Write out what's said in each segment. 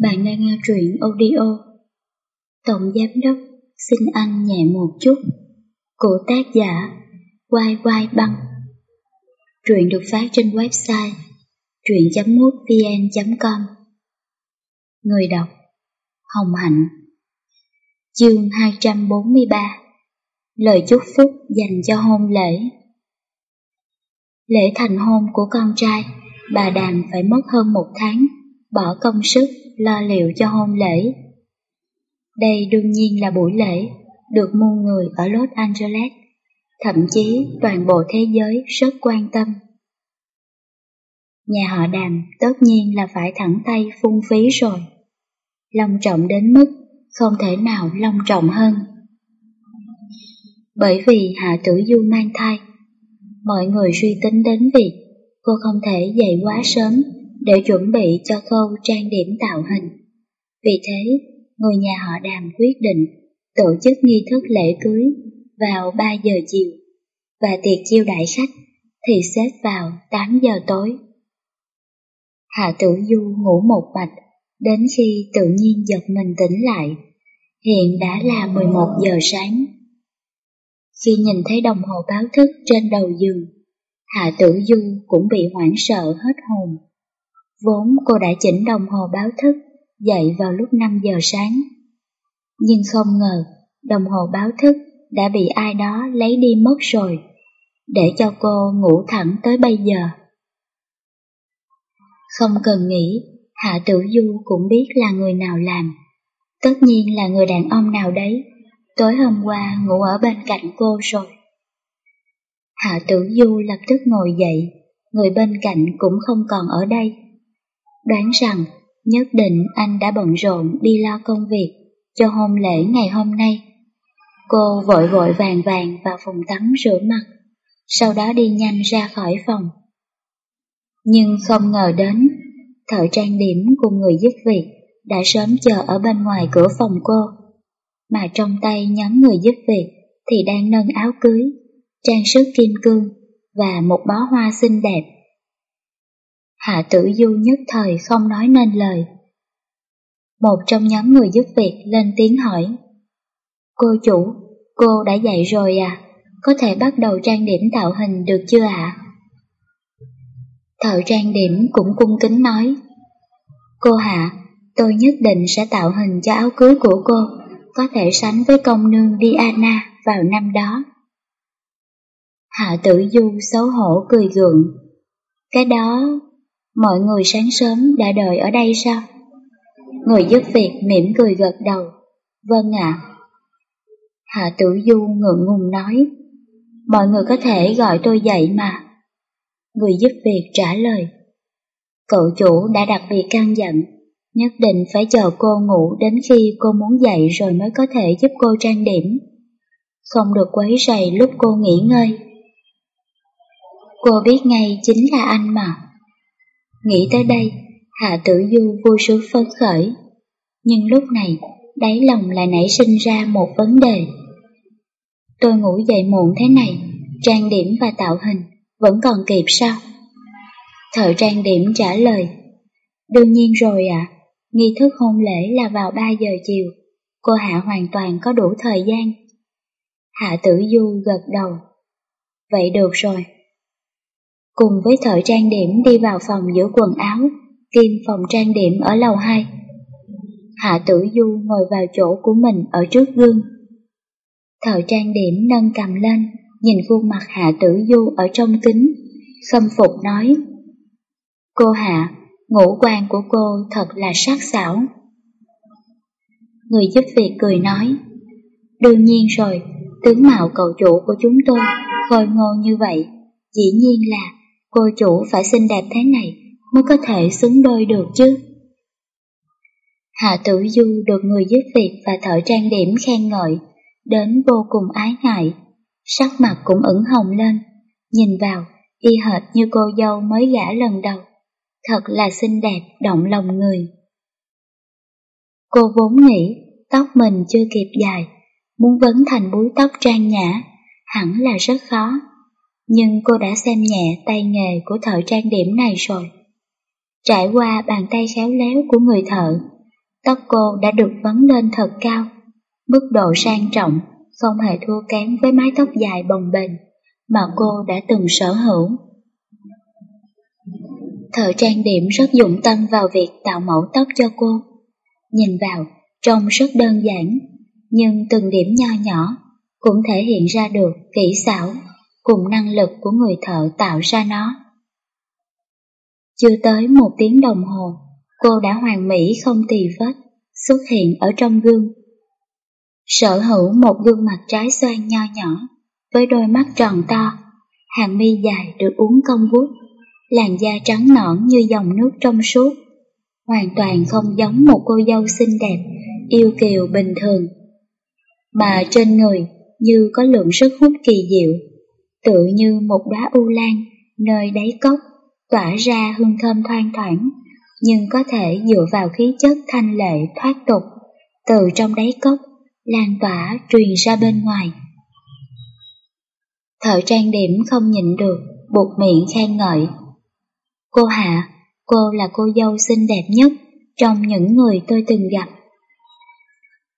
Bạn đang nghe truyện audio. Tổng Giám Đốc xin anh nhẹ một chút. Của tác giả Quai Quai Băng. Truyện được phát trên website truyện.mútvn.com Người đọc Hồng Hạnh. Chương 243 Lời chúc phúc dành cho hôn lễ. Lễ thành hôn của con trai, bà Đàm phải mất hơn một tháng, bỏ công sức lo liệu cho hôn lễ. Đây đương nhiên là buổi lễ được muôn người ở Los Angeles, thậm chí toàn bộ thế giới rất quan tâm. Nhà họ đàm tất nhiên là phải thẳng tay phung phí rồi. Long trọng đến mức không thể nào long trọng hơn. Bởi vì Hạ Tử Du mang thai, mọi người suy tính đến việc cô không thể dậy quá sớm để chuẩn bị cho khâu trang điểm tạo hình. Vì thế, người nhà họ đàm quyết định tổ chức nghi thức lễ cưới vào 3 giờ chiều và tiệc chiêu đãi khách thì xếp vào 8 giờ tối. Hạ tử du ngủ một mạch đến khi tự nhiên giật mình tỉnh lại. Hiện đã là 11 giờ sáng. Khi nhìn thấy đồng hồ báo thức trên đầu giường, Hạ tử du cũng bị hoảng sợ hết hồn. Vốn cô đã chỉnh đồng hồ báo thức dậy vào lúc 5 giờ sáng. Nhưng không ngờ đồng hồ báo thức đã bị ai đó lấy đi mất rồi, để cho cô ngủ thẳng tới bây giờ. Không cần nghĩ, Hạ Tử Du cũng biết là người nào làm. Tất nhiên là người đàn ông nào đấy, tối hôm qua ngủ ở bên cạnh cô rồi. Hạ Tử Du lập tức ngồi dậy, người bên cạnh cũng không còn ở đây. Đoán rằng nhất định anh đã bận rộn đi lo công việc cho hôn lễ ngày hôm nay. Cô vội vội vàng vàng vào phòng tắm rửa mặt, sau đó đi nhanh ra khỏi phòng. Nhưng không ngờ đến, thợ trang điểm cùng người giúp việc đã sớm chờ ở bên ngoài cửa phòng cô, mà trong tay nhóm người giúp việc thì đang nâng áo cưới, trang sức kim cương và một bó hoa xinh đẹp Hạ tử du nhất thời không nói nên lời. Một trong nhóm người giúp việc lên tiếng hỏi. Cô chủ, cô đã dậy rồi à? Có thể bắt đầu trang điểm tạo hình được chưa ạ? Thợ trang điểm cũng cung kính nói. Cô Hạ, tôi nhất định sẽ tạo hình cho áo cưới của cô, có thể sánh với công nương Diana vào năm đó. Hạ tử du xấu hổ cười gượng. Cái đó Mọi người sáng sớm đã đợi ở đây sao? Người giúp việc mỉm cười gật đầu. Vâng ạ. Hạ tử du ngượng ngùng nói. Mọi người có thể gọi tôi dậy mà. Người giúp việc trả lời. Cậu chủ đã đặc biệt căn dặn, nhất định phải chờ cô ngủ đến khi cô muốn dậy rồi mới có thể giúp cô trang điểm. Không được quấy rầy lúc cô nghỉ ngơi. Cô biết ngay chính là anh mà. Nghĩ tới đây, Hạ Tử Du vui sướng phấn khởi. Nhưng lúc này, đáy lòng lại nảy sinh ra một vấn đề. Tôi ngủ dậy muộn thế này, trang điểm và tạo hình vẫn còn kịp sao? Thợ trang điểm trả lời, đương nhiên rồi ạ, nghi thức hôn lễ là vào 3 giờ chiều, cô Hạ hoàn toàn có đủ thời gian. Hạ Tử Du gật đầu, vậy được rồi cùng với thợ trang điểm đi vào phòng giữa quần áo, kim phòng trang điểm ở lầu 2. Hạ Tử Du ngồi vào chỗ của mình ở trước gương. Thợ trang điểm nâng cầm lên, nhìn khuôn mặt Hạ Tử Du ở trong kính, khâm phục nói. Cô Hạ, ngũ quan của cô thật là sắc sảo. Người giúp việc cười nói, đương nhiên rồi, tướng mạo cậu chủ của chúng tôi khôi ngô như vậy, dĩ nhiên là cô chủ phải xinh đẹp thế này mới có thể xứng đôi được chứ. Hạ Tử Du được người giúp việc và thợ trang điểm khen ngợi, đến vô cùng ái ngại, sắc mặt cũng ửng hồng lên, nhìn vào, y hệt như cô dâu mới gả lần đầu, thật là xinh đẹp, động lòng người. Cô vốn nghĩ tóc mình chưa kịp dài, muốn vấn thành búi tóc trang nhã, hẳn là rất khó nhưng cô đã xem nhẹ tay nghề của thợ trang điểm này rồi. Trải qua bàn tay khéo léo của người thợ, tóc cô đã được vấn lên thật cao, mức độ sang trọng, không hề thua kém với mái tóc dài bồng bềnh mà cô đã từng sở hữu. Thợ trang điểm rất dụng tâm vào việc tạo mẫu tóc cho cô. Nhìn vào, trông rất đơn giản, nhưng từng điểm nho nhỏ cũng thể hiện ra được kỹ xảo cùng năng lực của người thợ tạo ra nó. Chưa tới một tiếng đồng hồ, cô đã hoàn mỹ không tì vết xuất hiện ở trong gương. Sở hữu một gương mặt trái xoan nho nhỏ với đôi mắt tròn to, hàng mi dài được uốn cong vuốt, làn da trắng nõn như dòng nước trong suốt, hoàn toàn không giống một cô dâu xinh đẹp, yêu kiều bình thường. Mà trên người như có lượng sức hút kỳ diệu, tự như một đóa u lan nơi đáy cốc tỏa ra hương thơm thoang thoảng, nhưng có thể dựa vào khí chất thanh lệ thoát tục, từ trong đáy cốc, lan tỏa truyền ra bên ngoài. Thợ trang điểm không nhịn được, buộc miệng khen ngợi. Cô Hạ, cô là cô dâu xinh đẹp nhất trong những người tôi từng gặp.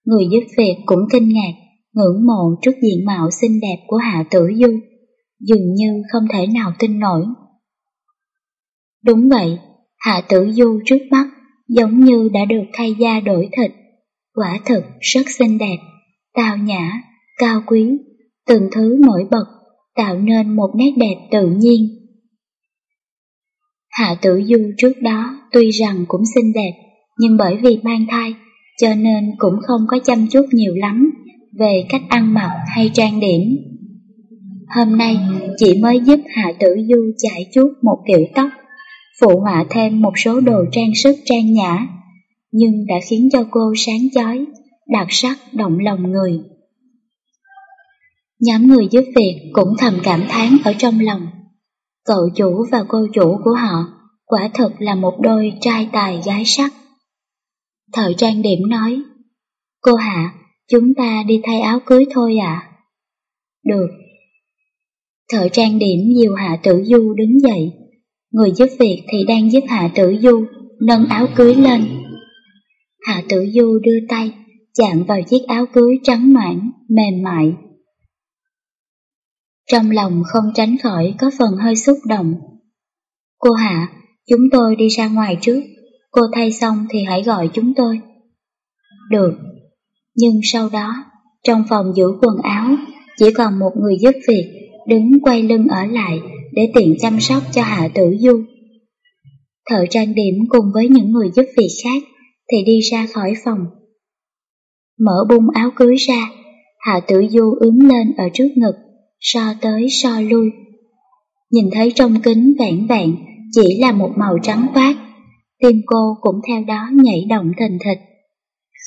Người giúp việc cũng kinh ngạc, ngưỡng mộ trước diện mạo xinh đẹp của Hạ Tử Du, dường như không thể nào tin nổi. Đúng vậy, Hạ Tử Du trước mắt giống như đã được thay da đổi thịt, quả thực rất xinh đẹp, tao nhã, cao quý, từng thứ nổi bật, tạo nên một nét đẹp tự nhiên. Hạ Tử Du trước đó tuy rằng cũng xinh đẹp, nhưng bởi vì mang thai, cho nên cũng không có chăm chút nhiều lắm về cách ăn mặc hay trang điểm. Hôm nay chị mới giúp Hạ Tử Du chải chút một kiểu tóc phụ họa thêm một số đồ trang sức trang nhã, nhưng đã khiến cho cô sáng chói, đặc sắc động lòng người. Nhóm người giúp việc cũng thầm cảm thán ở trong lòng. Cậu chủ và cô chủ của họ quả thật là một đôi trai tài gái sắc. Thợ trang điểm nói, Cô Hạ, chúng ta đi thay áo cưới thôi à? Được. Thợ trang điểm dìu Hạ Tử Du đứng dậy, Người giúp việc thì đang giúp Hạ Tử Du nâng áo cưới lên. Hạ Tử Du đưa tay chạm vào chiếc áo cưới trắng noãn, mềm mại. Trong lòng không tránh khỏi có phần hơi xúc động. Cô Hạ, chúng tôi đi ra ngoài trước, cô thay xong thì hãy gọi chúng tôi. Được, nhưng sau đó, trong phòng giữ quần áo, chỉ còn một người giúp việc đứng quay lưng ở lại để tiện chăm sóc cho Hạ Tử Du. Thợ trang điểm cùng với những người giúp việc khác thì đi ra khỏi phòng. Mở bung áo cưới ra, Hạ Tử Du ướm lên ở trước ngực, so tới so lui. Nhìn thấy trong kính vẹn vẹn chỉ là một màu trắng toát, tim cô cũng theo đó nhảy động thình thịch.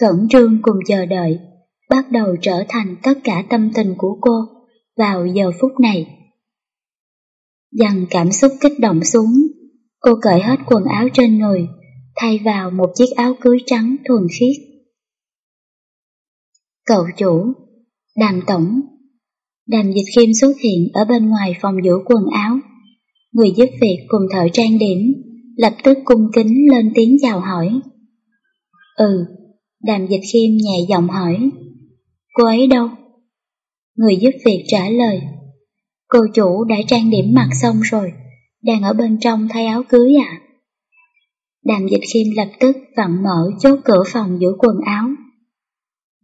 Khẩn trương cùng chờ đợi, bắt đầu trở thành tất cả tâm tình của cô vào giờ phút này. Dằn cảm xúc kích động xuống, cô cởi hết quần áo trên người, thay vào một chiếc áo cưới trắng thuần khiết. Cậu chủ, đàm tổng, đàm dịch khiêm xuất hiện ở bên ngoài phòng giữ quần áo. Người giúp việc cùng thợ trang điểm, lập tức cung kính lên tiếng chào hỏi. Ừ, đàm dịch khiêm nhẹ giọng hỏi. Cô ấy đâu? Người giúp việc trả lời. Cô chủ đã trang điểm mặt xong rồi, đang ở bên trong thay áo cưới à? Đàm dịch khiêm lập tức vặn mở chốt cửa phòng giữ quần áo.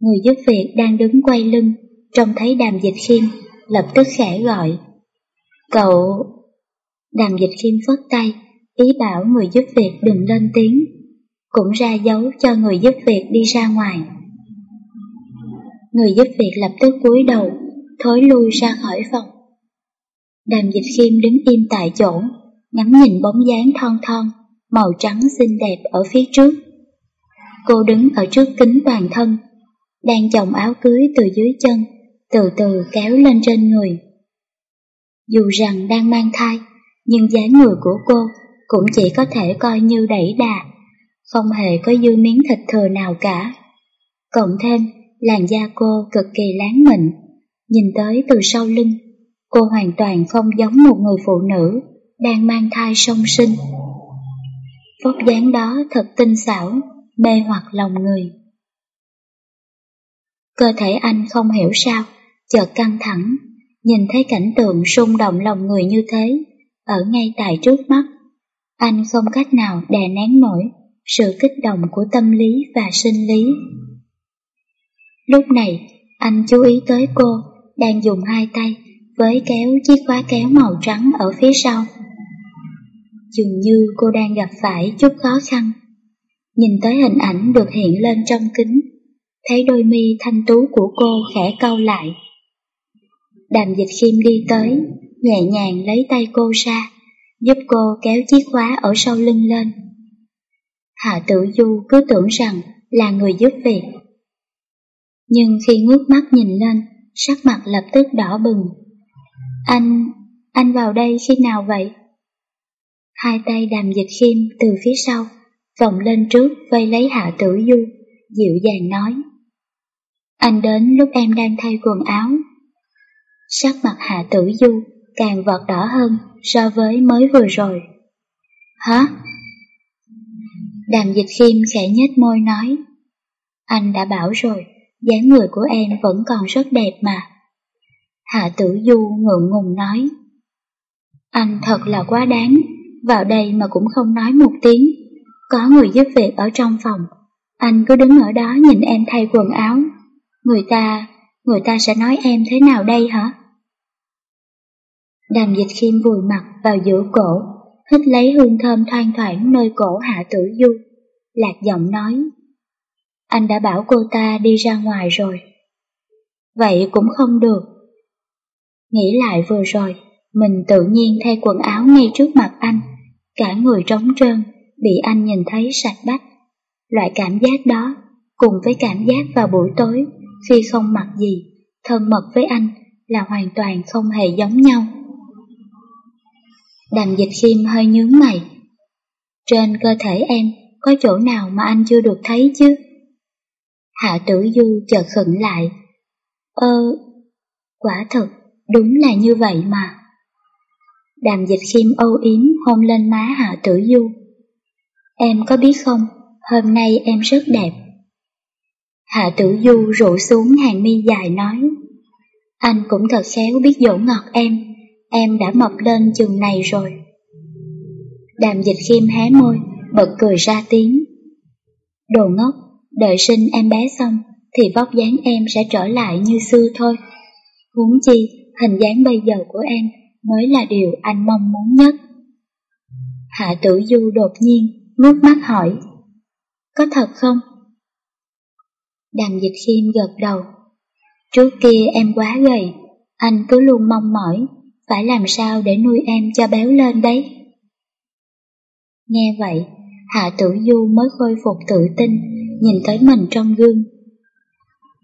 Người giúp việc đang đứng quay lưng, trông thấy đàm dịch khiêm, lập tức khẽ gọi. Cậu... Đàm dịch khiêm phất tay, ý bảo người giúp việc đừng lên tiếng, cũng ra dấu cho người giúp việc đi ra ngoài. Người giúp việc lập tức cúi đầu, thối lui ra khỏi phòng. Đàm dịch khiêm đứng im tại chỗ, ngắm nhìn bóng dáng thon thon, màu trắng xinh đẹp ở phía trước. Cô đứng ở trước kính toàn thân, đang chồng áo cưới từ dưới chân, từ từ kéo lên trên người. Dù rằng đang mang thai, nhưng dáng người của cô cũng chỉ có thể coi như đẩy đà, không hề có dư miếng thịt thừa nào cả. Cộng thêm, làn da cô cực kỳ láng mịn, nhìn tới từ sau lưng Cô hoàn toàn không giống một người phụ nữ đang mang thai song sinh. Vóc dáng đó thật tinh xảo, mê hoặc lòng người. Cơ thể anh không hiểu sao, chợt căng thẳng, nhìn thấy cảnh tượng rung động lòng người như thế, ở ngay tại trước mắt. Anh không cách nào đè nén nổi sự kích động của tâm lý và sinh lý. Lúc này, anh chú ý tới cô đang dùng hai tay với kéo chiếc khóa kéo màu trắng ở phía sau. Dường như cô đang gặp phải chút khó khăn. Nhìn tới hình ảnh được hiện lên trong kính, thấy đôi mi thanh tú của cô khẽ cau lại. Đàm dịch khiêm đi tới, nhẹ nhàng lấy tay cô ra, giúp cô kéo chiếc khóa ở sau lưng lên. Hạ tử du cứ tưởng rằng là người giúp việc. Nhưng khi ngước mắt nhìn lên, sắc mặt lập tức đỏ bừng. Anh, anh vào đây khi nào vậy? Hai tay đàm dịch khiêm từ phía sau, vòng lên trước vây lấy hạ tử du, dịu dàng nói. Anh đến lúc em đang thay quần áo. Sắc mặt hạ tử du càng vọt đỏ hơn so với mới vừa rồi. Hả? Đàm dịch khiêm khẽ nhếch môi nói. Anh đã bảo rồi, dáng người của em vẫn còn rất đẹp mà. Hạ tử du ngượng ngùng nói. Anh thật là quá đáng, vào đây mà cũng không nói một tiếng. Có người giúp việc ở trong phòng, anh cứ đứng ở đó nhìn em thay quần áo. Người ta, người ta sẽ nói em thế nào đây hả? Đàm dịch khiêm vùi mặt vào giữa cổ, hít lấy hương thơm thoang thoảng nơi cổ hạ tử du. Lạc giọng nói, anh đã bảo cô ta đi ra ngoài rồi. Vậy cũng không được. Nghĩ lại vừa rồi, mình tự nhiên thay quần áo ngay trước mặt anh, cả người trống trơn, bị anh nhìn thấy sạch bách. Loại cảm giác đó, cùng với cảm giác vào buổi tối, khi không mặc gì, thân mật với anh là hoàn toàn không hề giống nhau. Đàm dịch khiêm hơi nhướng mày. Trên cơ thể em có chỗ nào mà anh chưa được thấy chứ? Hạ tử du chợt khẩn lại. Ơ, quả thật, đúng là như vậy mà. Đàm dịch khiêm âu yếm hôn lên má Hạ tử du. Em có biết không, hôm nay em rất đẹp. Hạ tử du rủ xuống hàng mi dài nói. Anh cũng thật khéo biết dỗ ngọt em, em đã mập lên chừng này rồi. Đàm dịch khiêm hé môi, bật cười ra tiếng. Đồ ngốc, đợi sinh em bé xong, thì vóc dáng em sẽ trở lại như xưa thôi. Huống chi, hình dáng bây giờ của em mới là điều anh mong muốn nhất. Hạ tử du đột nhiên, ngước mắt hỏi. Có thật không? Đàm dịch khiêm gật đầu. Trước kia em quá gầy, anh cứ luôn mong mỏi, phải làm sao để nuôi em cho béo lên đấy. Nghe vậy, Hạ Tử Du mới khôi phục tự tin, nhìn thấy mình trong gương.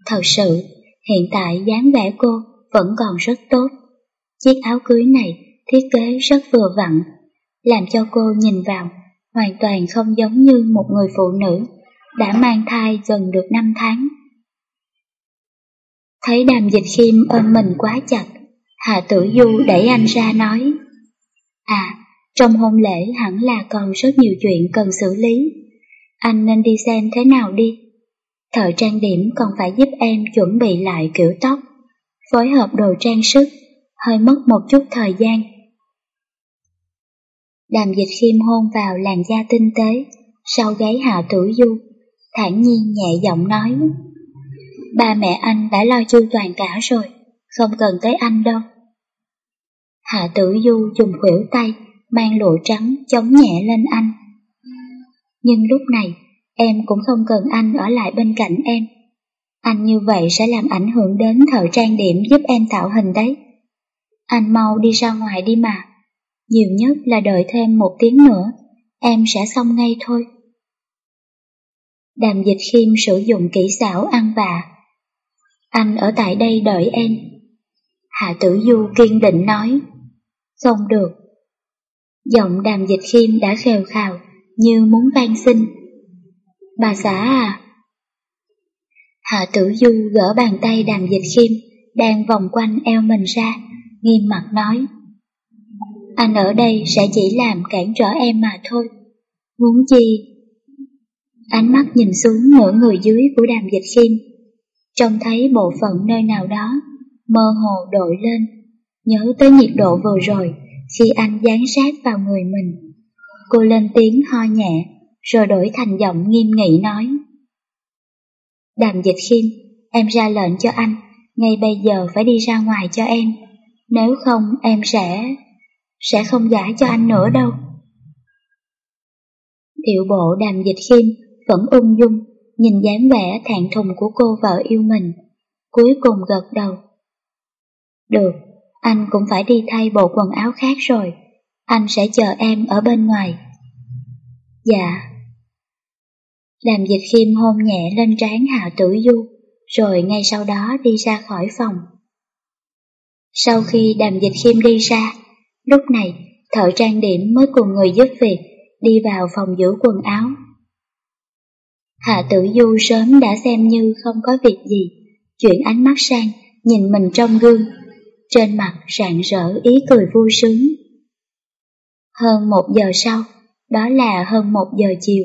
Thật sự, hiện tại dáng vẻ cô vẫn còn rất tốt. Chiếc áo cưới này thiết kế rất vừa vặn, làm cho cô nhìn vào hoàn toàn không giống như một người phụ nữ đã mang thai gần được 5 tháng. Thấy đàm dịch khiêm ôm mình quá chặt, Hạ Tử Du đẩy anh ra nói, À, trong hôn lễ hẳn là còn rất nhiều chuyện cần xử lý. Anh nên đi xem thế nào đi. Thợ trang điểm còn phải giúp em chuẩn bị lại kiểu tóc, phối hợp đồ trang sức, hơi mất một chút thời gian. Đàm dịch khiêm hôn vào làn da tinh tế, sau gáy hạ tử du, thản nhiên nhẹ giọng nói. Ba mẹ anh đã lo chu toàn cả rồi, không cần tới anh đâu. Hạ tử du dùng khuỷu tay, mang lụa trắng chống nhẹ lên anh. Nhưng lúc này, em cũng không cần anh ở lại bên cạnh em. Anh như vậy sẽ làm ảnh hưởng đến thợ trang điểm giúp em tạo hình đấy. Anh mau đi ra ngoài đi mà. Nhiều nhất là đợi thêm một tiếng nữa, em sẽ xong ngay thôi. Đàm dịch khiêm sử dụng kỹ xảo ăn vạ. Anh ở tại đây đợi em. Hạ tử du kiên định nói. Không được, Giọng đàm dịch khiêm đã khều khào, như muốn van xin. Bà xã à? Hạ tử du gỡ bàn tay đàm dịch khiêm, đang vòng quanh eo mình ra, nghiêm mặt nói. Anh ở đây sẽ chỉ làm cản trở em mà thôi. Muốn chi? Ánh mắt nhìn xuống nửa người dưới của đàm dịch khiêm, trông thấy bộ phận nơi nào đó, mơ hồ đội lên, nhớ tới nhiệt độ vừa rồi khi anh dán sát vào người mình. Cô lên tiếng ho nhẹ, rồi đổi thành giọng nghiêm nghị nói. Đàm dịch khiêm, em ra lệnh cho anh, ngay bây giờ phải đi ra ngoài cho em, nếu không em sẽ... sẽ không gả cho anh nữa đâu. Điệu bộ đàm dịch khiêm vẫn ung dung, nhìn dáng vẻ thẹn thùng của cô vợ yêu mình, cuối cùng gật đầu. Được, anh cũng phải đi thay bộ quần áo khác rồi, anh sẽ chờ em ở bên ngoài. Dạ. Đàm dịch khiêm hôn nhẹ lên trán Hạ Tử Du, rồi ngay sau đó đi ra khỏi phòng. Sau khi đàm dịch khiêm đi ra, lúc này thợ trang điểm mới cùng người giúp việc đi vào phòng giữ quần áo. Hạ tử du sớm đã xem như không có việc gì, chuyển ánh mắt sang, nhìn mình trong gương. Trên mặt rạng rỡ ý cười vui sướng. Hơn một giờ sau, đó là hơn một giờ chiều.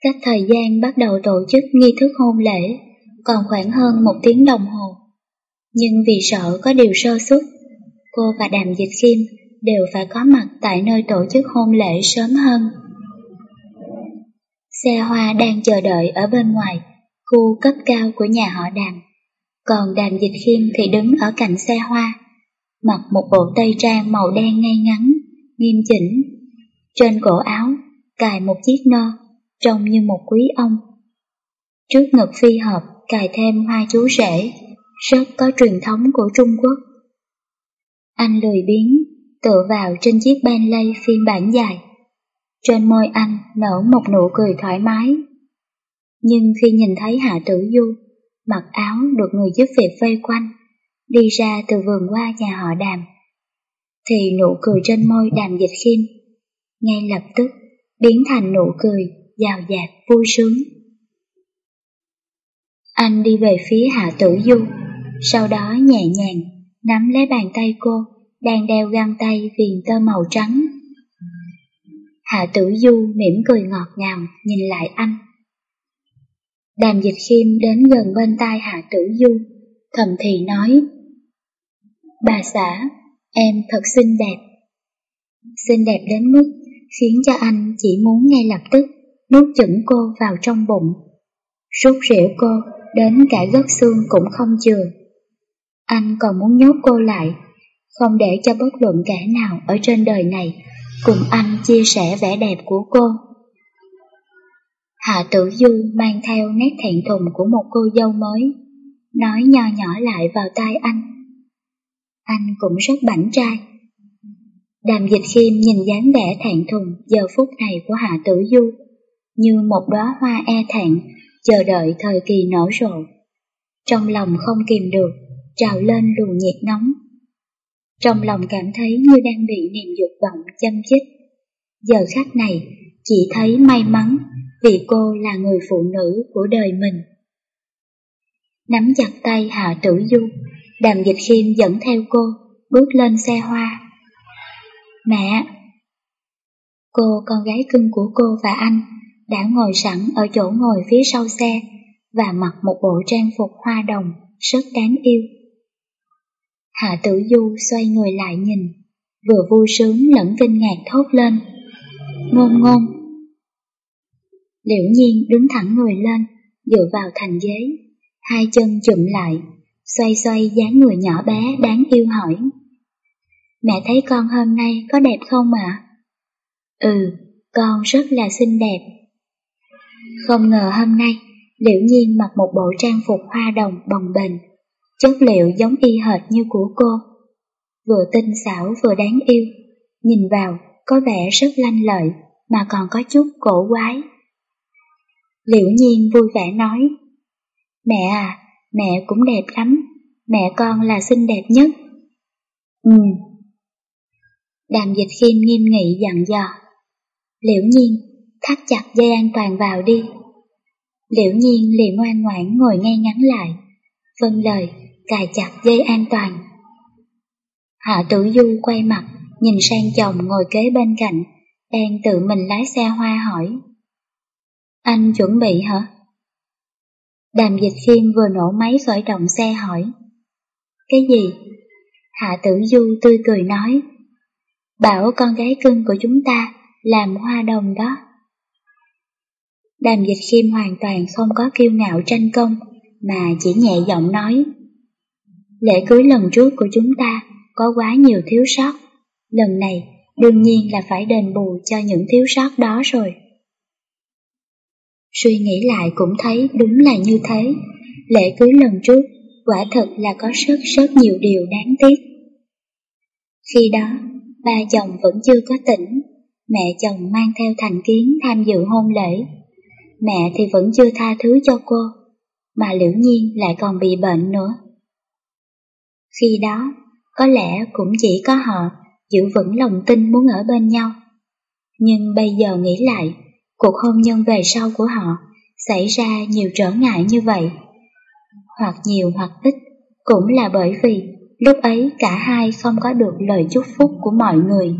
Cách thời gian bắt đầu tổ chức nghi thức hôn lễ còn khoảng hơn một tiếng đồng hồ. Nhưng vì sợ có điều sơ suất, cô và Đàm Dịch Khiêm đều phải có mặt tại nơi tổ chức hôn lễ sớm hơn. Xe hoa đang chờ đợi ở bên ngoài, khu cấp cao của nhà họ Đàm. Còn Đàm Dịch Khiêm thì đứng ở cạnh xe hoa, mặc một bộ tây trang màu đen ngay ngắn, nghiêm chỉnh. Trên cổ áo, cài một chiếc nơ, trông như một quý ông. Trước ngực phi hợp, cài thêm hoa chú rể, rất có truyền thống của Trung Quốc. Anh lười biếng, tựa vào trên chiếc Bentley phiên bản dài. Trên môi anh nở một nụ cười thoải mái. Nhưng khi nhìn thấy Hạ Tử Du, mặc áo được người giúp việc vây quanh, đi ra từ vườn qua nhà họ đàm, thì nụ cười trên môi đàm dịch khiêm, ngay lập tức biến thành nụ cười giàu dạt vui sướng. Anh đi về phía Hạ Tử Du, sau đó nhẹ nhàng nắm lấy bàn tay cô đang đeo găng tay viền tơ màu trắng. Hạ Tử Du mỉm cười ngọt ngào nhìn lại anh. Đàm Dịch Khiêm đến gần bên tai Hạ Tử Du, thầm thì nói Bà xã, em thật xinh đẹp. Xinh đẹp đến mức khiến cho anh chỉ muốn ngay lập tức nuốt chửng cô vào trong bụng. Rút rỉu cô đến cả gất xương cũng không chừa. Anh còn muốn nhốt cô lại, không để cho bất luận kẻ nào ở trên đời này cùng anh chia sẻ vẻ đẹp của cô. Hạ Tử Du mang theo nét thẹn thùng của một cô dâu mới, nói nho nhỏ lại vào tai anh. Anh cũng rất bảnh trai. Đàm dịch khiêm nhìn dáng vẻ thẹn thùng giờ phút này của Hạ Tử Du, như một đóa hoa e thẹn, chờ đợi thời kỳ nở rộ. Trong lòng không kìm được, trào lên luồng nhiệt nóng. Trong lòng cảm thấy như đang bị niềm dục vọng châm chích. Giờ khắc này, chỉ thấy may mắn vì cô là người phụ nữ của đời mình. Nắm chặt tay Hạ Tử Du, đàm dịch khiêm dẫn theo cô, bước lên xe hoa. Mẹ! Cô con gái cưng của cô và anh đã ngồi sẵn ở chỗ ngồi phía sau xe và mặc một bộ trang phục hoa đồng rất đáng yêu. Hạ tử du xoay người lại nhìn, vừa vui sướng lẫn kinh ngạc thốt lên. Ngôn ngôn! Liễu nhiên đứng thẳng người lên, dựa vào thành ghế, hai chân chụm lại, xoay xoay dáng người nhỏ bé đáng yêu hỏi. Mẹ thấy con hôm nay có đẹp không ạ? Ừ, con rất là xinh đẹp. Không ngờ hôm nay, Liễu Nhiên mặc một bộ trang phục hoa đồng bồng bềnh, chất liệu giống y hệt như của cô. Vừa tinh xảo vừa đáng yêu, nhìn vào có vẻ rất lanh lợi mà còn có chút cổ quái. Liễu Nhiên vui vẻ nói, Mẹ à, mẹ cũng đẹp lắm, mẹ con là xinh đẹp nhất. Ừ. Đàm dịch khiêm nghiêm nghị dặn dò. Liễu Nhiên, thắt chặt dây an toàn vào đi. Liễu Nhiên liền ngoan ngoãn ngồi ngay ngắn lại, vâng lời, cài chặt dây an toàn. Hạ Tử Du quay mặt, nhìn sang chồng ngồi kế bên cạnh, đang tự mình lái xe hoa hỏi. Anh chuẩn bị hả? Đàm dịch khiêm vừa nổ máy khởi động xe hỏi. Cái gì? Hạ tử du tươi cười nói. Bảo con gái cưng của chúng ta làm hoa đồng đó. Đàm dịch khiêm hoàn toàn không có kiêu ngạo tranh công, mà chỉ nhẹ giọng nói. Lễ cưới lần trước của chúng ta có quá nhiều thiếu sót, lần này đương nhiên là phải đền bù cho những thiếu sót đó rồi. Suy nghĩ lại cũng thấy đúng là như thế, lễ cưới lần trước quả thật là có rất rất nhiều điều đáng tiếc. Khi đó, ba chồng vẫn chưa có tỉnh, mẹ chồng mang theo thành kiến tham dự hôn lễ. Mẹ thì vẫn chưa tha thứ cho cô, mà liễu nhiên lại còn bị bệnh nữa. Khi đó, có lẽ cũng chỉ có họ giữ vững lòng tin muốn ở bên nhau. Nhưng bây giờ nghĩ lại, cuộc hôn nhân về sau của họ xảy ra nhiều trở ngại như vậy. Hoặc nhiều hoặc ít, cũng là bởi vì lúc ấy cả hai không có được lời chúc phúc của mọi người.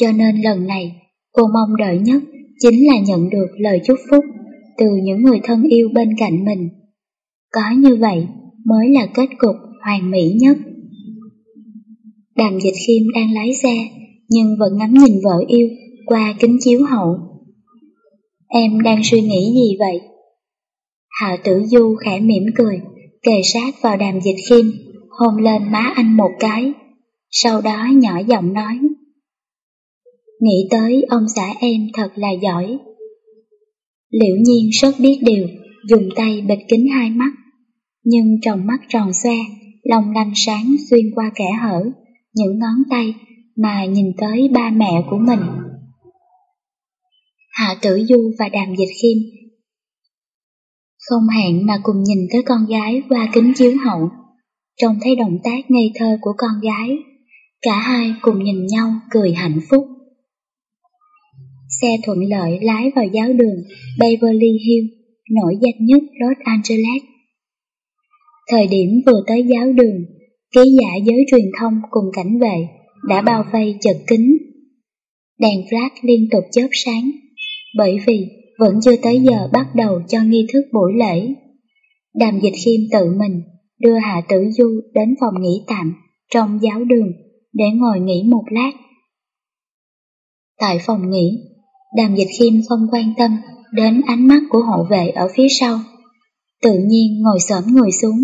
Cho nên lần này, cô mong đợi nhất chính là nhận được lời chúc phúc từ những người thân yêu bên cạnh mình. Có như vậy mới là kết cục hoàn mỹ nhất. Đàm dịch khiêm đang lái xe, nhưng vẫn ngắm nhìn vợ yêu qua kính chiếu hậu. Em đang suy nghĩ gì vậy? Hạ tử du khẽ mỉm cười, kề sát vào đàm dịch khiêm, hôn lên má anh một cái, sau đó nhỏ giọng nói. Nghĩ tới ông xã em thật là giỏi. Liễu nhiên rất biết điều, dùng tay bịt kính hai mắt, nhưng trong mắt tròn xoe, lòng lanh sáng xuyên qua kẻ hở, những ngón tay mà nhìn tới ba mẹ của mình. Hạ Tử Du và Đàm Dịch Khiêm không hẹn mà cùng nhìn tới con gái qua kính chiếu hậu, trông thấy động tác ngây thơ của con gái, cả hai cùng nhìn nhau cười hạnh phúc. Xe thuận lợi lái vào giáo đường Beverly Hills, nổi danh nhất Los Angeles. Thời điểm vừa tới giáo đường, ký giả giới truyền thông cùng cảnh vệ đã bao vây chật kính. Đèn flash liên tục chớp sáng, bởi vì vẫn chưa tới giờ bắt đầu cho nghi thức buổi lễ. Đàm dịch khiêm tự mình đưa Hạ Tử Du đến phòng nghỉ tạm trong giáo đường để ngồi nghỉ một lát. Tại phòng nghỉ, đàm dịch khiêm không quan tâm đến ánh mắt của hộ vệ ở phía sau. Tự nhiên ngồi xổm người xuống,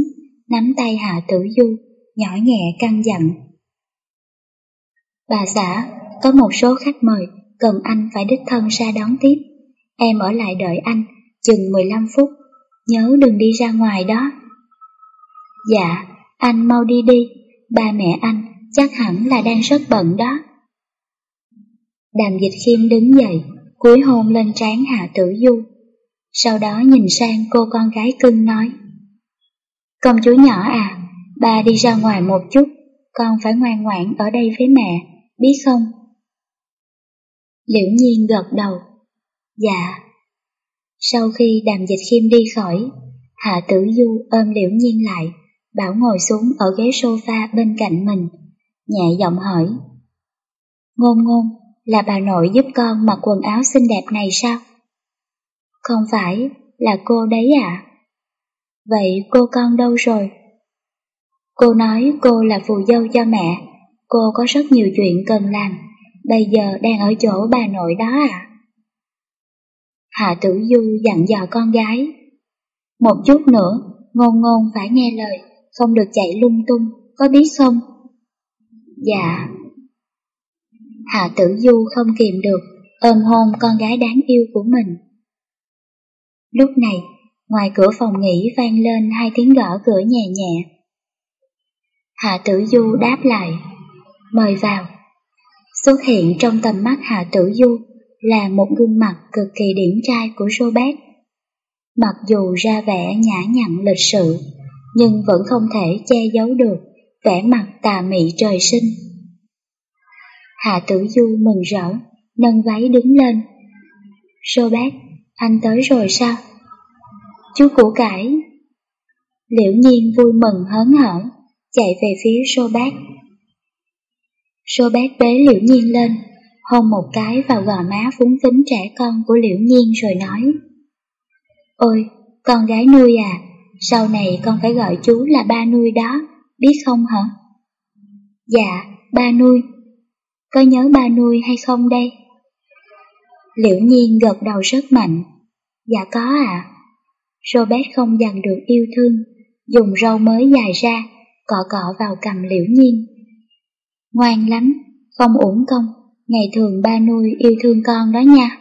nắm tay Hạ Tử Du, nhỏ nhẹ căng dặn. Bà xã, có một số khách mời cần anh phải đích thân ra đón tiếp. Em ở lại đợi anh, chừng 15 phút, nhớ đừng đi ra ngoài đó. Dạ, anh mau đi đi, ba mẹ anh chắc hẳn là đang rất bận đó. Đàm dịch khiêm đứng dậy, cúi hôn lên trán Hạ Tử Du. Sau đó nhìn sang cô con gái cưng nói. Công chúa nhỏ à, ba đi ra ngoài một chút, con phải ngoan ngoãn ở đây với mẹ, biết không? Liễu nhiên gật đầu. Dạ. Sau khi đàm dịch khiêm đi khỏi, Hạ Tử Du ôm Liễu nhiên lại, bảo ngồi xuống ở ghế sofa bên cạnh mình, nhẹ giọng hỏi. Ngôn ngôn, là bà nội giúp con mặc quần áo xinh đẹp này sao? Không phải, là cô đấy ạ. À? Vậy cô con đâu rồi? Cô nói cô là phù dâu cho mẹ, cô có rất nhiều chuyện cần làm, bây giờ đang ở chỗ bà nội đó à? Hạ Tử Du dặn dò con gái. Một chút nữa, ngôn ngôn phải nghe lời, không được chạy lung tung, có biết không? Dạ. Hạ Tử Du không kìm được, ôm hôn con gái đáng yêu của mình. Lúc này, ngoài cửa phòng nghỉ vang lên hai tiếng gõ cửa nhẹ nhẹ. Hạ Tử Du đáp lại, mời vào. Xuất hiện trong tầm mắt Hạ Tử Du là một gương mặt cực kỳ điển trai của Robert. Mặc dù ra vẻ nhã nhặn lịch sự, nhưng vẫn không thể che giấu được vẻ mặt tà mị trời sinh. Hạ Tử Du mừng rỡ, nâng váy đứng lên. Robert, anh tới rồi sao? Chú củ cải. Liễu nhiên vui mừng hớn hở, chạy về phía Robert. Robert bế liễu nhiên lên, hôn một cái vào gò má phúng phính trẻ con của Liễu Nhiên rồi nói Ôi, con gái nuôi à, sau này con phải gọi chú là ba nuôi đó, biết không hả? Dạ, ba nuôi. Có nhớ ba nuôi hay không đây? Liễu Nhiên gật đầu rất mạnh. Dạ có ạ. À. Robert không dằn được yêu thương, dùng râu mới dài ra, cọ cọ vào cầm Liễu Nhiên. Ngoan lắm, không uổng công, ngày thường ba nuôi yêu thương con đó nha.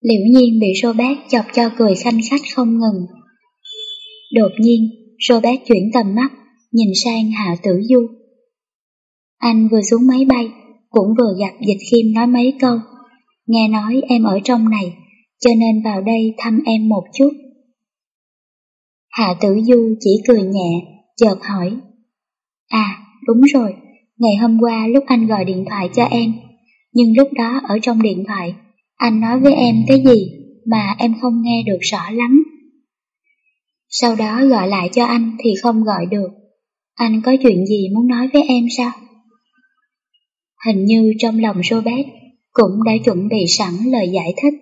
Liễu nhiên bị Robert chọc cho cười khanh khách không ngừng. Đột nhiên, Robert chuyển tầm mắt, nhìn sang Hạ Tử Du. Anh vừa xuống máy bay, cũng vừa gặp Dịch Khiêm nói mấy câu. Nghe nói em ở trong này, cho nên vào đây thăm em một chút. Hạ Tử Du chỉ cười nhẹ, chợt hỏi. À, đúng rồi, ngày hôm qua lúc anh gọi điện thoại cho em, nhưng lúc đó ở trong điện thoại anh nói với em cái gì mà em không nghe được rõ lắm. Sau đó gọi lại cho anh thì không gọi được. Anh có chuyện gì muốn nói với em sao? Hình như trong lòng Robert cũng đã chuẩn bị sẵn lời giải thích.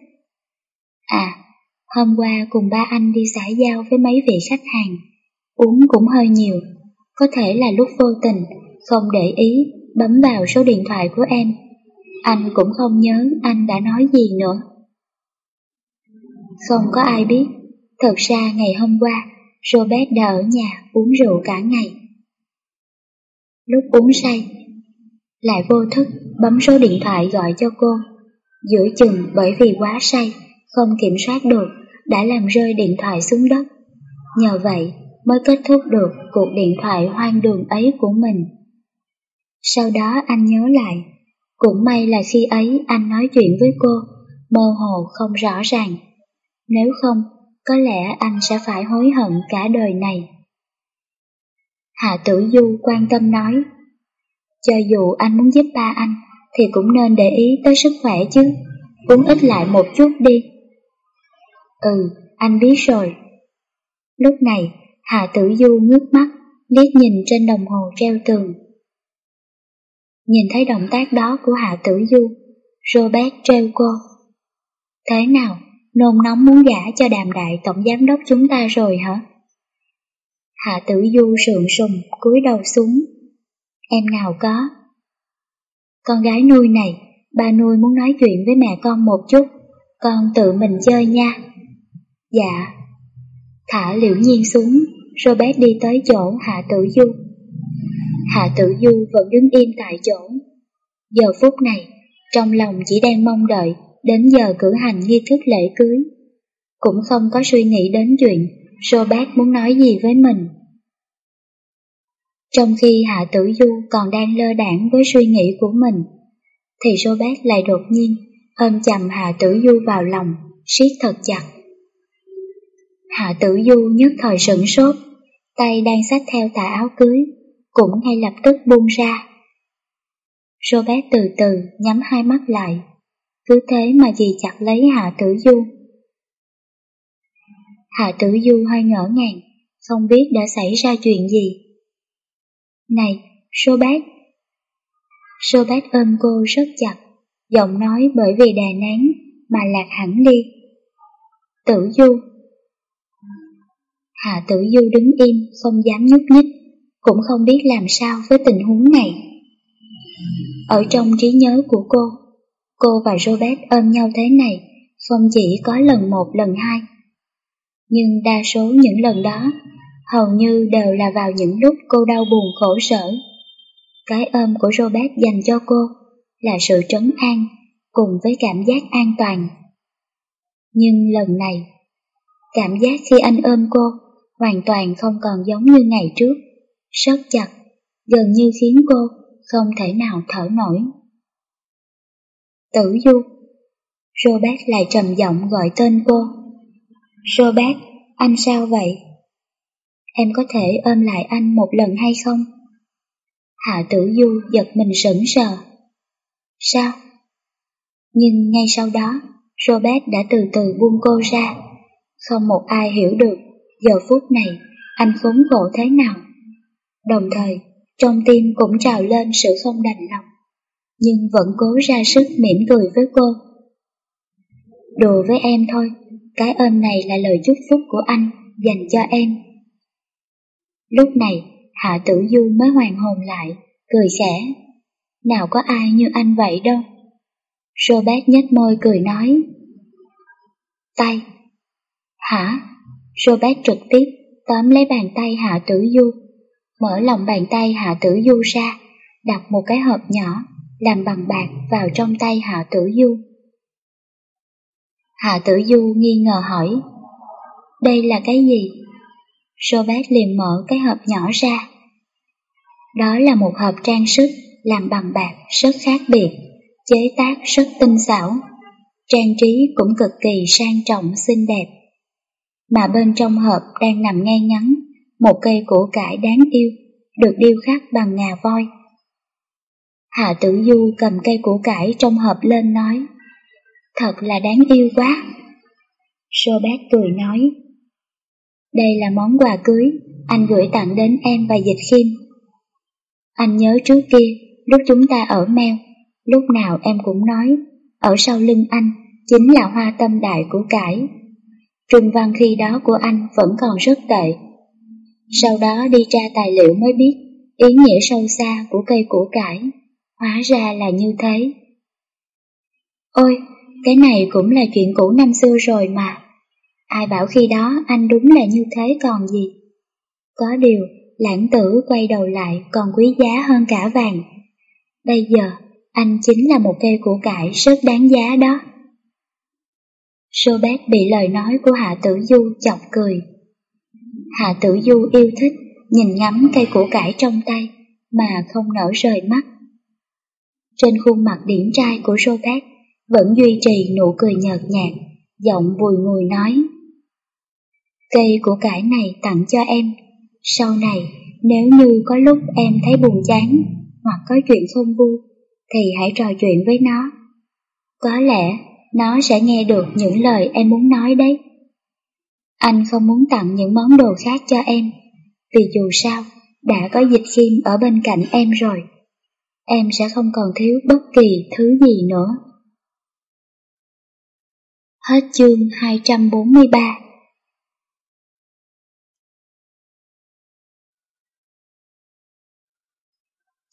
À, hôm qua cùng ba anh đi xã giao với mấy vị khách hàng, uống cũng hơi nhiều, có thể là lúc vô tình, không để ý, bấm vào số điện thoại của em anh cũng không nhớ anh đã nói gì nữa. Không có ai biết, thật ra ngày hôm qua, Robert đã ở nhà uống rượu cả ngày. Lúc uống say, lại vô thức bấm số điện thoại gọi cho cô. Giữa chừng bởi vì quá say, không kiểm soát được, đã làm rơi điện thoại xuống đất. Nhờ vậy mới kết thúc được cuộc điện thoại hoang đường ấy của mình. Sau đó anh nhớ lại cũng may là khi ấy anh nói chuyện với cô, mơ hồ không rõ ràng. Nếu không, có lẽ anh sẽ phải hối hận cả đời này. Hạ Tử Du quan tâm nói, cho dù anh muốn giúp ba anh, thì cũng nên để ý tới sức khỏe chứ, uống ít lại một chút đi. Ừ, anh biết rồi. Lúc này, Hạ Tử Du ngước mắt, liếc nhìn trên đồng hồ treo tường. Nhìn thấy động tác đó của Hạ Tử Du, Robert treo cô. Thế nào, nôn nóng muốn gả cho đàm đại tổng giám đốc chúng ta rồi hả? Hạ Tử Du sượng sùng, cúi đầu xuống. Em nào có. Con gái nuôi này, ba nuôi muốn nói chuyện với mẹ con một chút, con tự mình chơi nha. Dạ. Thả liễu nhiên xuống, Robert đi tới chỗ Hạ Tử Du. Hạ Tử Du vẫn đứng im tại chỗ. Giờ phút này, trong lòng chỉ đang mong đợi đến giờ cử hành nghi thức lễ cưới. Cũng không có suy nghĩ đến chuyện Robert muốn nói gì với mình. Trong khi Hạ Tử Du còn đang lơ đảng với suy nghĩ của mình, thì Robert lại đột nhiên ôm chầm Hạ Tử Du vào lòng, siết thật chặt. Hạ Tử Du nhất thời sửng sốt, tay đang xách theo tà áo cưới, cũng ngay lập tức buông ra. Robert từ từ nhắm hai mắt lại, cứ thế mà dì chặt lấy Hạ Tử Du. Hạ Tử Du hơi ngỡ ngàng, không biết đã xảy ra chuyện gì. Này, Robert! Robert ôm cô rất chặt, giọng nói bởi vì đè nén mà lạc hẳn đi. Tử Du! Hạ Tử Du đứng im, không dám nhúc nhích cũng không biết làm sao với tình huống này. Ở trong trí nhớ của cô, cô và Robert ôm nhau thế này không chỉ có lần một lần hai. Nhưng đa số những lần đó hầu như đều là vào những lúc cô đau buồn khổ sở. Cái ôm của Robert dành cho cô là sự trấn an cùng với cảm giác an toàn. Nhưng lần này, cảm giác khi anh ôm cô hoàn toàn không còn giống như ngày trước sớt chặt, gần như khiến cô không thể nào thở nổi. Tử Du Robert lại trầm giọng gọi tên cô. Robert, anh sao vậy? Em có thể ôm lại anh một lần hay không? Hạ Tử Du giật mình sững sờ. Sao? Nhưng ngay sau đó, Robert đã từ từ buông cô ra. Không một ai hiểu được giờ phút này anh khốn khổ thế nào. Đồng thời, trong tim cũng trào lên sự không đành lòng. nhưng vẫn cố ra sức mỉm cười với cô. Đùa với em thôi, cái ôm này là lời chúc phúc của anh dành cho em. Lúc này, Hạ Tử Du mới hoàn hồn lại, cười khẽ. Nào có ai như anh vậy đâu. Robert nhếch môi cười nói. Tay. Hả? Robert trực tiếp tóm lấy bàn tay Hạ Tử Du, mở lòng bàn tay Hạ Tử Du ra, đặt một cái hộp nhỏ làm bằng bạc vào trong tay Hạ Tử Du. Hạ Tử Du nghi ngờ hỏi, đây là cái gì? Robert liền mở cái hộp nhỏ ra. Đó là một hộp trang sức làm bằng bạc rất khác biệt, chế tác rất tinh xảo, trang trí cũng cực kỳ sang trọng xinh đẹp. Mà bên trong hộp đang nằm ngay ngắn một cây củ cải đáng yêu, được điêu khắc bằng ngà voi. Hạ Tử Du cầm cây củ cải trong hộp lên nói, thật là đáng yêu quá. Robert cười nói, đây là món quà cưới anh gửi tặng đến em và Dịch Khiêm. Anh nhớ trước kia, lúc chúng ta ở meo, lúc nào em cũng nói, ở sau lưng anh chính là hoa tâm đại của cải. Trung văn khi đó của anh vẫn còn rất tệ. Sau đó đi tra tài liệu mới biết ý nghĩa sâu xa của cây củ cải, hóa ra là như thế. Ôi, cái này cũng là chuyện cũ năm xưa rồi mà. Ai bảo khi đó anh đúng là như thế còn gì. Có điều, lãng tử quay đầu lại còn quý giá hơn cả vàng. Bây giờ, anh chính là một cây củ cải rất đáng giá đó. Robert bị lời nói của Hạ Tử Du chọc cười. Hạ Tử Du yêu thích, nhìn ngắm cây củ cải trong tay, mà không nở rời mắt. Trên khuôn mặt điển trai của Robert vẫn duy trì nụ cười nhợt nhạt, giọng bùi ngùi nói. Cây củ cải này tặng cho em, sau này nếu như có lúc em thấy buồn chán hoặc có chuyện không vui, thì hãy trò chuyện với nó. Có lẽ nó sẽ nghe được những lời em muốn nói đấy. Anh không muốn tặng những món đồ khác cho em, vì dù sao, đã có dịch khiêm ở bên cạnh em rồi. Em sẽ không còn thiếu bất kỳ thứ gì nữa. Hết chương 243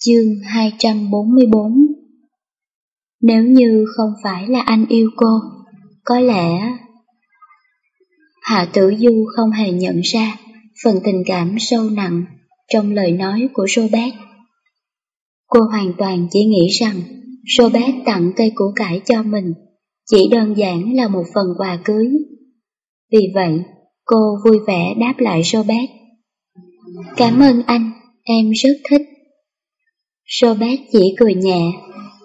Chương 244 nếu như không phải là anh yêu cô, có lẽ... Hạ tử du không hề nhận ra phần tình cảm sâu nặng trong lời nói của Robert. Cô hoàn toàn chỉ nghĩ rằng Robert tặng cây củ cải cho mình chỉ đơn giản là một phần quà cưới. Vì vậy, cô vui vẻ đáp lại Robert. Cảm ơn anh, em rất thích. Robert chỉ cười nhẹ,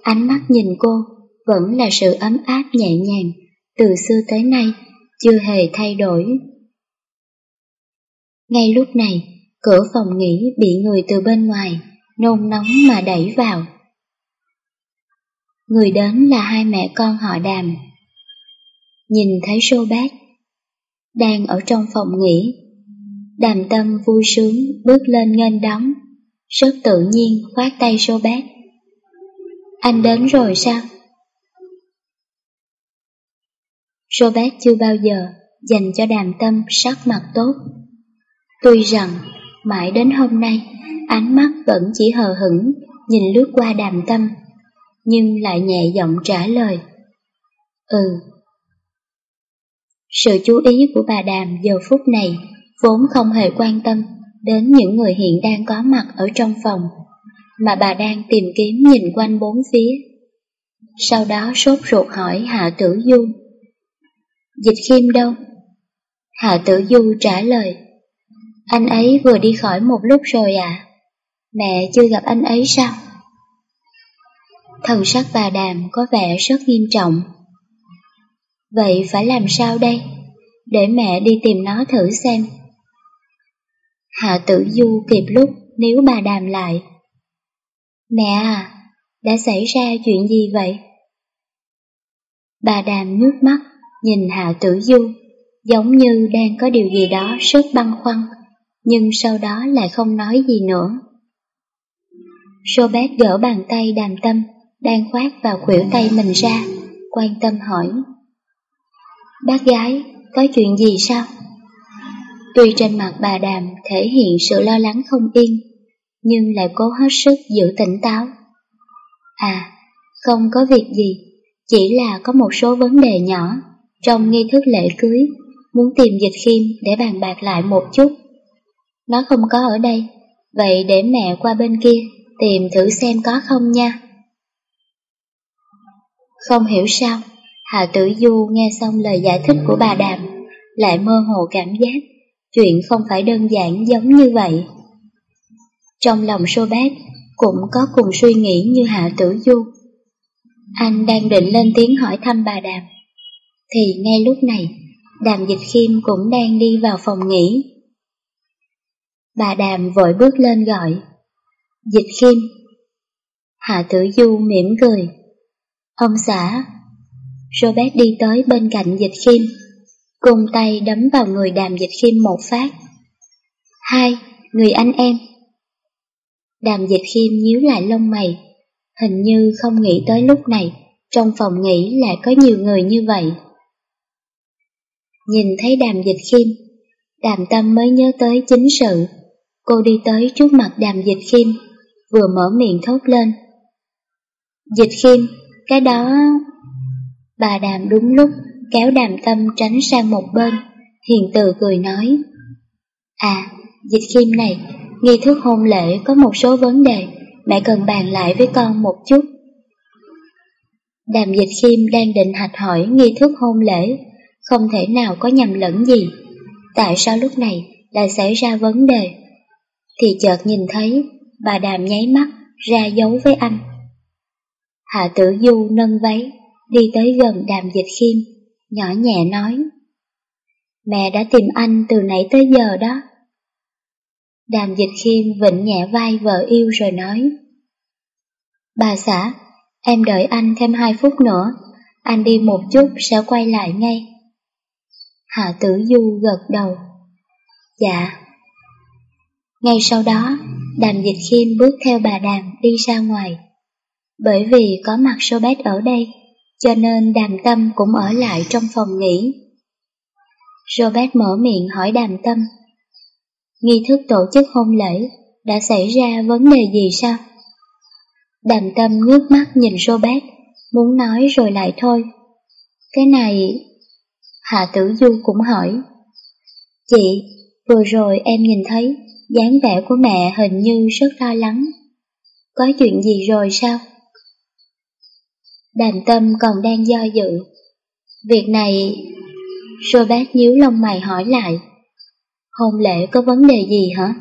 ánh mắt nhìn cô vẫn là sự ấm áp nhẹ nhàng, từ xưa tới nay chưa hề thay đổi. Ngay lúc này, cửa phòng nghỉ bị người từ bên ngoài nôn nóng mà đẩy vào. Người đến là hai mẹ con họ đàm. Nhìn thấy sô bác, đang ở trong phòng nghỉ. Đàm tâm vui sướng bước lên nghênh đón, rất tự nhiên khoát tay sô bác. Anh đến rồi sao? Robert chưa bao giờ dành cho đàm tâm sắc mặt tốt. Tuy rằng mãi đến hôm nay ánh mắt vẫn chỉ hờ hững nhìn lướt qua đàm tâm, nhưng lại nhẹ giọng trả lời. Ừ. Sự chú ý của bà đàm giờ phút này vốn không hề quan tâm đến những người hiện đang có mặt ở trong phòng, mà bà đang tìm kiếm nhìn quanh bốn phía. Sau đó sốt ruột hỏi Hạ Tử Du. Dịch khiêm đâu? Hạ Tử Du trả lời. Anh ấy vừa đi khỏi một lúc rồi à? Mẹ chưa gặp anh ấy sao? Thần sắc bà đàm có vẻ rất nghiêm trọng. Vậy phải làm sao đây? Để mẹ đi tìm nó thử xem. Hạ tử du kịp lúc nếu bà đàm lại. Mẹ à, đã xảy ra chuyện gì vậy? Bà đàm nước mắt, nhìn Hạ tử du, giống như đang có điều gì đó rất băn khoăn, nhưng sau đó lại không nói gì nữa. Robert gỡ bàn tay đàm tâm, đang khoát vào khuỷu tay mình ra, quan tâm hỏi. Bác gái, có chuyện gì sao? Tuy trên mặt bà Đàm thể hiện sự lo lắng không yên, nhưng lại cố hết sức giữ tỉnh táo. À, không có việc gì, chỉ là có một số vấn đề nhỏ trong nghi thức lễ cưới, muốn tìm dịch khiêm để bàn bạc lại một chút. Nó không có ở đây, vậy để mẹ qua bên kia tìm thử xem có không nha. Không hiểu sao, Hà Tử Du nghe xong lời giải thích của bà Đàm, lại mơ hồ cảm giác chuyện không phải đơn giản giống như vậy. Trong lòng Robert cũng có cùng suy nghĩ như Hạ Tử Du. Anh đang định lên tiếng hỏi thăm bà Đàm, thì ngay lúc này, Đàm Dịch Khiêm cũng đang đi vào phòng nghỉ. Bà Đàm vội bước lên gọi, Dịch Khiêm. Hạ Tử Du mỉm cười, Ông xã. Robert đi tới bên cạnh Dịch Khiêm, cùng tay đấm vào người Đàm Dịch Khiêm một phát. Hai, người anh em. Đàm dịch khiêm nhíu lại lông mày, hình như không nghĩ tới lúc này, trong phòng nghỉ lại có nhiều người như vậy. Nhìn thấy đàm dịch khiêm, đàm tâm mới nhớ tới chính sự. Cô đi tới trước mặt đàm dịch khiêm, vừa mở miệng thốt lên. Dịch khiêm, cái đó... Bà đàm đúng lúc, kéo đàm tâm tránh sang một bên, hiền từ cười nói. À, dịch khiêm này, nghi thức hôn lễ có một số vấn đề, mẹ cần bàn lại với con một chút. Đàm dịch khiêm đang định hạch hỏi nghi thức hôn lễ, không thể nào có nhầm lẫn gì. Tại sao lúc này lại xảy ra vấn đề? Thì chợt nhìn thấy bà đàm nháy mắt ra dấu với anh. Hạ tử du nâng váy, đi tới gần đàm dịch khiêm, nhỏ nhẹ nói. Mẹ đã tìm anh từ nãy tới giờ đó. Đàm dịch khiêm vịnh nhẹ vai vợ yêu rồi nói Bà xã, em đợi anh thêm hai phút nữa, anh đi một chút sẽ quay lại ngay. Hạ tử du gật đầu Dạ Ngay sau đó, đàm dịch khiêm bước theo bà đàm đi ra ngoài. Bởi vì có mặt Sobet ở đây, cho nên đàm tâm cũng ở lại trong phòng nghỉ. Robert mở miệng hỏi đàm tâm nghi thức tổ chức hôn lễ đã xảy ra vấn đề gì sao? Đàm tâm ngước mắt nhìn Robert, muốn nói rồi lại thôi. Cái này... Hạ tử du cũng hỏi. Chị, vừa rồi em nhìn thấy dáng vẻ của mẹ hình như rất lo lắng. Có chuyện gì rồi sao? Đàm tâm còn đang do dự. Việc này... Robert nhíu lông mày hỏi lại. Hôn lễ có vấn đề gì hả?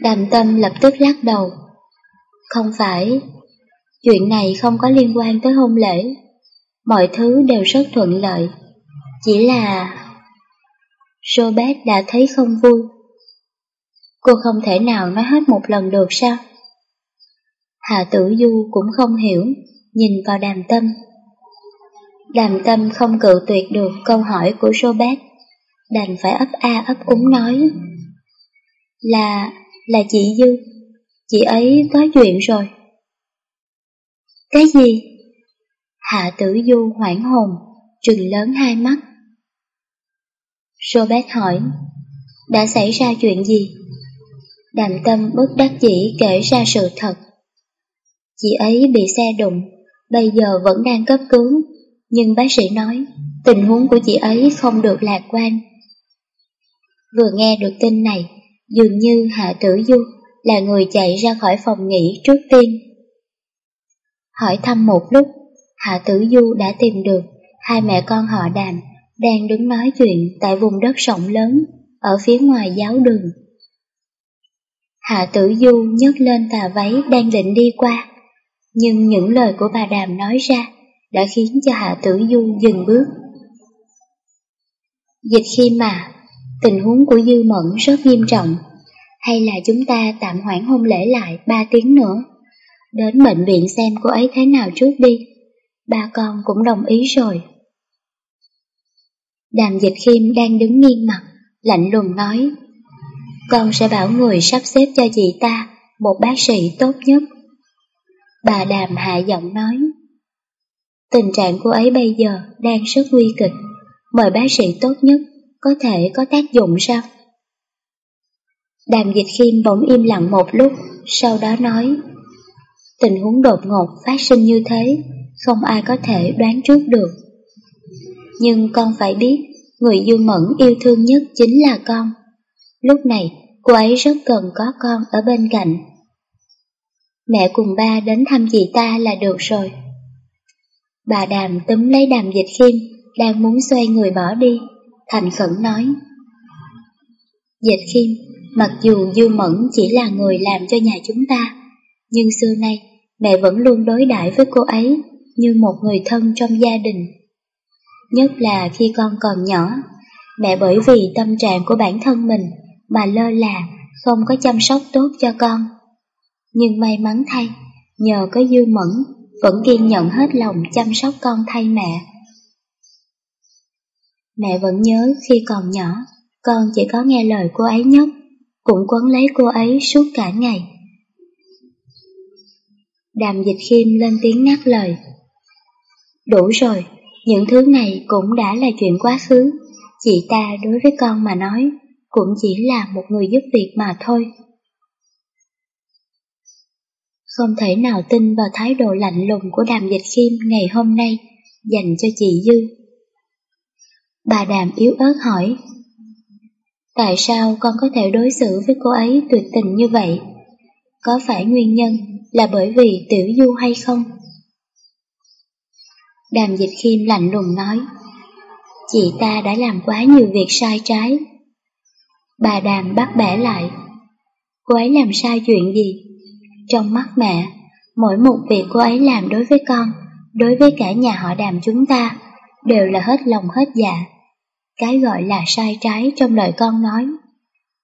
Đàm tâm lập tức lắc đầu. Không phải, chuyện này không có liên quan tới hôn lễ. Mọi thứ đều rất thuận lợi. Chỉ là... Robert đã thấy không vui. Cô không thể nào nói hết một lần được sao? Hạ tử du cũng không hiểu, nhìn vào đàm tâm. Đàm tâm không cự tuyệt được câu hỏi của Robert đành phải ấp a ấp úng nói. Là, là chị Dư, chị ấy có chuyện rồi. Cái gì? Hạ tử du hoảng hồn, trừng lớn hai mắt. Robert hỏi, đã xảy ra chuyện gì? Đàm tâm bất đắc dĩ kể ra sự thật. Chị ấy bị xe đụng, bây giờ vẫn đang cấp cứu, nhưng bác sĩ nói tình huống của chị ấy không được lạc quan. Vừa nghe được tin này, dường như Hạ Tử Du là người chạy ra khỏi phòng nghỉ trước tiên. Hỏi thăm một lúc, Hạ Tử Du đã tìm được hai mẹ con họ đàm đang đứng nói chuyện tại vùng đất rộng lớn ở phía ngoài giáo đường. Hạ Tử Du nhấc lên tà váy đang định đi qua, nhưng những lời của bà đàm nói ra đã khiến cho Hạ Tử Du dừng bước. Dịch khi mà Tình huống của Dư Mẫn rất nghiêm trọng. Hay là chúng ta tạm hoãn hôn lễ lại 3 tiếng nữa. Đến bệnh viện xem cô ấy thế nào trước đi. Ba con cũng đồng ý rồi. Đàm dịch khiêm đang đứng nghiêng mặt, lạnh lùng nói. Con sẽ bảo người sắp xếp cho chị ta một bác sĩ tốt nhất. Bà Đàm hạ giọng nói. Tình trạng cô ấy bây giờ đang rất nguy kịch, mời bác sĩ tốt nhất có thể có tác dụng sao? Đàm dịch khiêm bỗng im lặng một lúc, sau đó nói Tình huống đột ngột phát sinh như thế, không ai có thể đoán trước được. Nhưng con phải biết, người dư Mẫn yêu thương nhất chính là con. Lúc này, cô ấy rất cần có con ở bên cạnh. Mẹ cùng ba đến thăm chị ta là được rồi. Bà Đàm túm lấy đàm dịch khiêm, đang muốn xoay người bỏ đi, thành khẩn nói. Dịch khiêm, mặc dù dư Mẫn chỉ là người làm cho nhà chúng ta, nhưng xưa nay mẹ vẫn luôn đối đãi với cô ấy như một người thân trong gia đình. Nhất là khi con còn nhỏ, mẹ bởi vì tâm trạng của bản thân mình mà lơ là không có chăm sóc tốt cho con. Nhưng may mắn thay, nhờ có dư mẫn vẫn kiên nhận hết lòng chăm sóc con thay mẹ. Mẹ vẫn nhớ khi còn nhỏ, con chỉ có nghe lời cô ấy nhất, cũng quấn lấy cô ấy suốt cả ngày. Đàm dịch khiêm lên tiếng ngắt lời. Đủ rồi, những thứ này cũng đã là chuyện quá khứ. Chị ta đối với con mà nói, cũng chỉ là một người giúp việc mà thôi. Không thể nào tin vào thái độ lạnh lùng của đàm dịch khiêm ngày hôm nay dành cho chị Dư. Bà đàm yếu ớt hỏi, Tại sao con có thể đối xử với cô ấy tuyệt tình như vậy? Có phải nguyên nhân là bởi vì tiểu du hay không? Đàm dịch khiêm lạnh lùng nói, Chị ta đã làm quá nhiều việc sai trái. Bà đàm bắt bẻ lại, Cô ấy làm sai chuyện gì? Trong mắt mẹ, mỗi một việc cô ấy làm đối với con, đối với cả nhà họ đàm chúng ta, đều là hết lòng hết dạ. Cái gọi là sai trái trong lời con nói.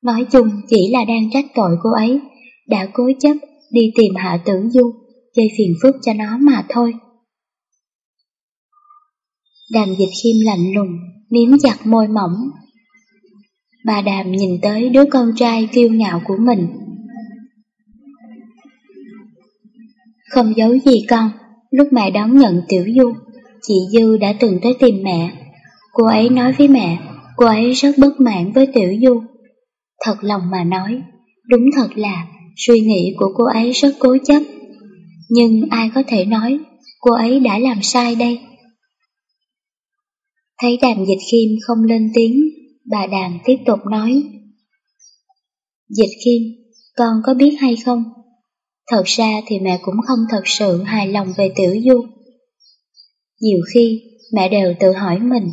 Nói chung chỉ là đang trách tội cô ấy, đã cố chấp đi tìm hạ tử du, gây phiền phức cho nó mà thôi. Đàm dịch khiêm lạnh lùng, miếm chặt môi mỏng. Bà đàm nhìn tới đứa con trai kiêu ngạo của mình, Không giấu gì con, lúc mẹ đón nhận Tiểu Du, chị Dư đã từng tới tìm mẹ. Cô ấy nói với mẹ, cô ấy rất bất mãn với Tiểu Du. Thật lòng mà nói, đúng thật là suy nghĩ của cô ấy rất cố chấp. Nhưng ai có thể nói cô ấy đã làm sai đây? Thấy đàm dịch khiêm không lên tiếng, bà đàm tiếp tục nói. Dịch khiêm, con có biết hay không, Thật ra thì mẹ cũng không thật sự hài lòng về Tiểu Du. Nhiều khi mẹ đều tự hỏi mình,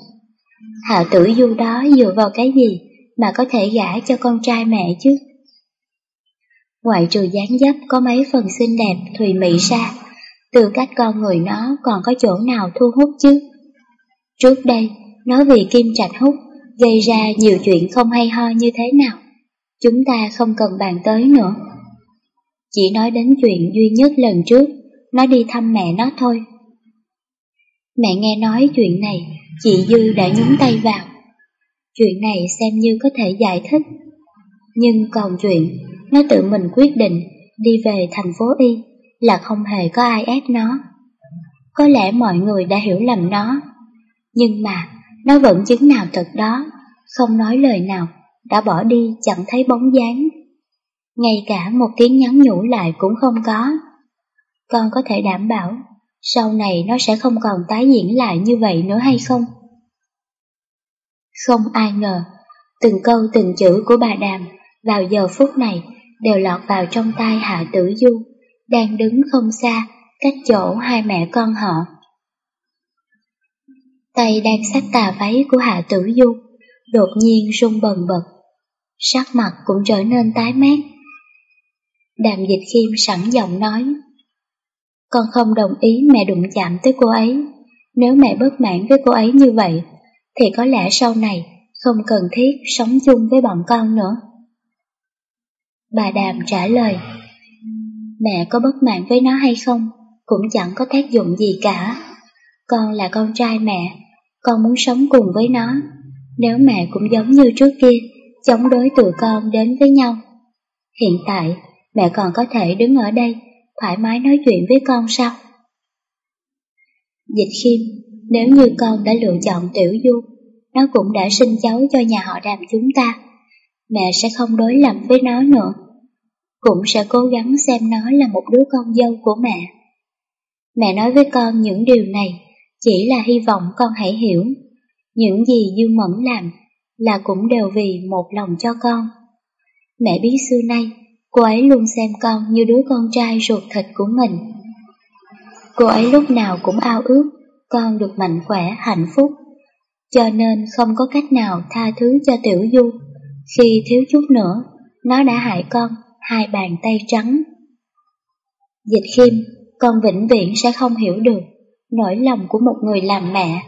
Hạo Tử Du đó dựa vào cái gì mà có thể gả cho con trai mẹ chứ? Ngoại trừ dáng dấp có mấy phần xinh đẹp thùy mị ra, từ cách con người nó còn có chỗ nào thu hút chứ? Trước đây, nó vì Kim Trạch Hút gây ra nhiều chuyện không hay ho như thế nào, chúng ta không cần bàn tới nữa. Chỉ nói đến chuyện duy nhất lần trước, nó đi thăm mẹ nó thôi. Mẹ nghe nói chuyện này, chị Dư đã nhúng tay vào. Chuyện này xem như có thể giải thích. Nhưng còn chuyện, nó tự mình quyết định đi về thành phố Y là không hề có ai ép nó. Có lẽ mọi người đã hiểu lầm nó, nhưng mà nó vẫn chứng nào thật đó, không nói lời nào, đã bỏ đi chẳng thấy bóng dáng ngay cả một tiếng nhắn nhủ lại cũng không có. Con có thể đảm bảo, sau này nó sẽ không còn tái diễn lại như vậy nữa hay không? Không ai ngờ, từng câu từng chữ của bà Đàm vào giờ phút này đều lọt vào trong tai Hạ Tử Du, đang đứng không xa, cách chỗ hai mẹ con họ. Tay đang xách tà váy của Hạ Tử Du, đột nhiên rung bần bật. Sắc mặt cũng trở nên tái mét, Đàm dịch khiêm sẵn giọng nói con không đồng ý mẹ đụng chạm tới cô ấy. Nếu mẹ bất mãn với cô ấy như vậy, Thì có lẽ sau này không cần thiết sống chung với bọn con nữa. Bà Đàm trả lời, Mẹ có bất mãn với nó hay không Cũng chẳng có tác dụng gì cả. Con là con trai mẹ, Con muốn sống cùng với nó. Nếu mẹ cũng giống như trước kia, Chống đối tụi con đến với nhau, Hiện tại mẹ còn có thể đứng ở đây thoải mái nói chuyện với con sao? Dịch khiêm, nếu như con đã lựa chọn tiểu du, nó cũng đã sinh cháu cho nhà họ đàm chúng ta. Mẹ sẽ không đối lập với nó nữa. Cũng sẽ cố gắng xem nó là một đứa con dâu của mẹ. Mẹ nói với con những điều này chỉ là hy vọng con hãy hiểu. Những gì Dương Mẫn làm là cũng đều vì một lòng cho con. Mẹ biết xưa nay, cô ấy luôn xem con như đứa con trai ruột thịt của mình. Cô ấy lúc nào cũng ao ước con được mạnh khỏe, hạnh phúc. Cho nên không có cách nào tha thứ cho Tiểu Du khi thiếu chút nữa nó đã hại con hai bàn tay trắng. Dịch khiêm, con vĩnh viễn sẽ không hiểu được nỗi lòng của một người làm mẹ.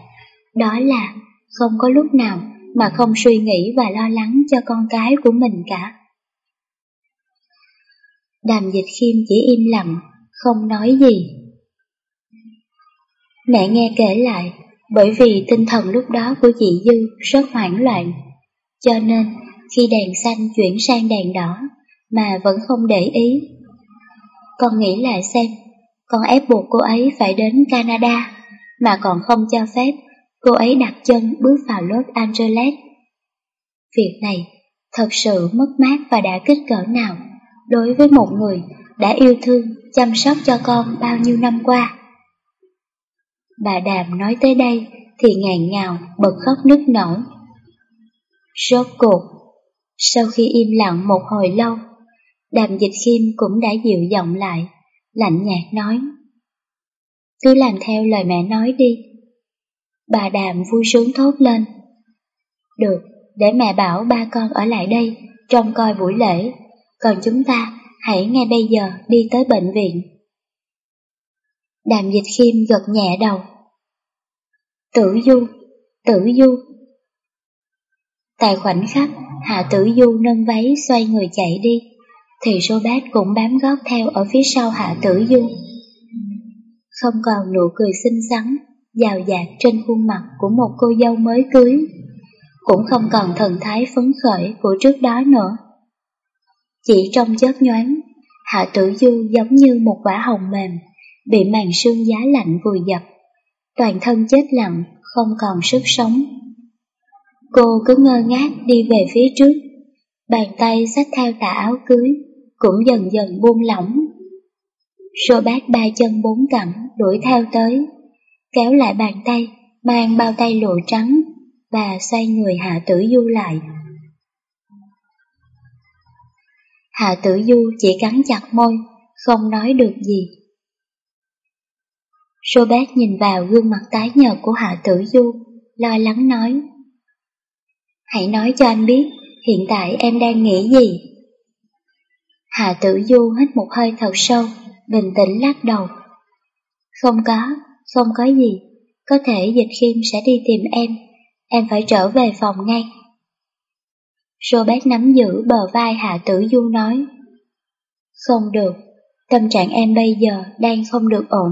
Đó là không có lúc nào mà không suy nghĩ và lo lắng cho con cái của mình cả. Đàm dịch khiêm chỉ im lặng, không nói gì. Mẹ nghe kể lại, bởi vì tinh thần lúc đó của chị Dư rất hoảng loạn, cho nên khi đèn xanh chuyển sang đèn đỏ mà vẫn không để ý. Con nghĩ lại xem, con ép buộc cô ấy phải đến Canada mà còn không cho phép cô ấy đặt chân bước vào Los Angeles. Việc này thật sự mất mát và đã kích cỡ nào đối với một người đã yêu thương, chăm sóc cho con bao nhiêu năm qua. Bà Đàm nói tới đây thì ngàn ngào bật khóc nức nở. Rốt cuộc, sau khi im lặng một hồi lâu, Đàm Dịch Khiêm cũng đã dịu giọng lại, lạnh nhạt nói. Cứ làm theo lời mẹ nói đi. Bà Đàm vui sướng thốt lên. Được, để mẹ bảo ba con ở lại đây, trông coi buổi lễ, còn chúng ta hãy ngay bây giờ đi tới bệnh viện. Đàm dịch khiêm gật nhẹ đầu. Tử du, tử du. Tại khoảnh khắc, Hạ Tử Du nâng váy xoay người chạy đi, thì Robert cũng bám gót theo ở phía sau Hạ Tử Du. Không còn nụ cười xinh xắn, giàu dạt trên khuôn mặt của một cô dâu mới cưới, cũng không còn thần thái phấn khởi của trước đó nữa. Chỉ trong chớp nhoáng, Hạ Tử Du giống như một quả hồng mềm, bị màn sương giá lạnh vùi dập, toàn thân chết lặng, không còn sức sống. Cô cứ ngơ ngác đi về phía trước, bàn tay xách theo tà áo cưới, cũng dần dần buông lỏng. Robert ba chân bốn cẳng đuổi theo tới, kéo lại bàn tay, mang bao tay lụa trắng và xoay người Hạ Tử Du lại. Hạ Tử Du chỉ cắn chặt môi, không nói được gì. Robert nhìn vào gương mặt tái nhợt của Hạ Tử Du, lo lắng nói. Hãy nói cho anh biết, hiện tại em đang nghĩ gì? Hạ Tử Du hít một hơi thật sâu, bình tĩnh lắc đầu. Không có, không có gì, có thể dịch khiêm sẽ đi tìm em, em phải trở về phòng ngay. Robert nắm giữ bờ vai Hạ Tử Du nói Không được, tâm trạng em bây giờ đang không được ổn.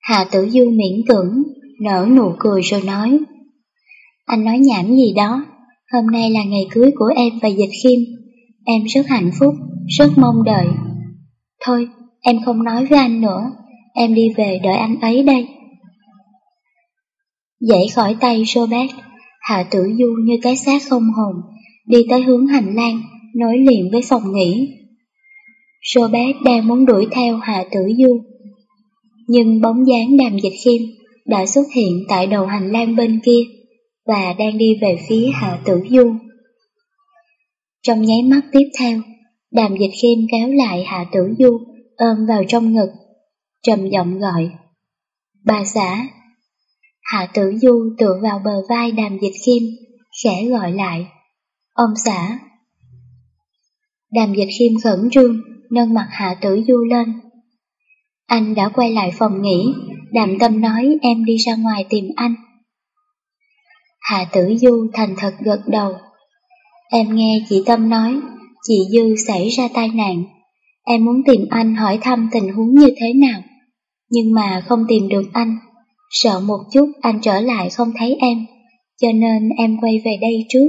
Hạ Tử Du miễn cưỡng, nở nụ cười rồi nói Anh nói nhảm gì đó, hôm nay là ngày cưới của em và Dịch Khiêm, em rất hạnh phúc, rất mong đợi. Thôi, em không nói với anh nữa, em đi về đợi anh ấy đây. Dậy khỏi tay Robert, Hạ tử du như cái xác không hồn, đi tới hướng hành lang, nối liền với phòng nghỉ. Robert đang muốn đuổi theo Hạ tử du. Nhưng bóng dáng đàm dịch khiêm đã xuất hiện tại đầu hành lang bên kia và đang đi về phía Hạ tử du. Trong nháy mắt tiếp theo, đàm dịch khiêm kéo lại Hạ tử du, ôm vào trong ngực, trầm giọng gọi. Bà xã, Hạ tử du tựa vào bờ vai đàm dịch khiêm, khẽ gọi lại. Ông xã. Đàm dịch khiêm khẩn trương, nâng mặt hạ tử du lên. Anh đã quay lại phòng nghỉ, đàm tâm nói em đi ra ngoài tìm anh. Hạ tử du thành thật gật đầu. Em nghe chị Tâm nói, chị Dư xảy ra tai nạn. Em muốn tìm anh hỏi thăm tình huống như thế nào, nhưng mà không tìm được anh Sợ một chút anh trở lại không thấy em, cho nên em quay về đây trước.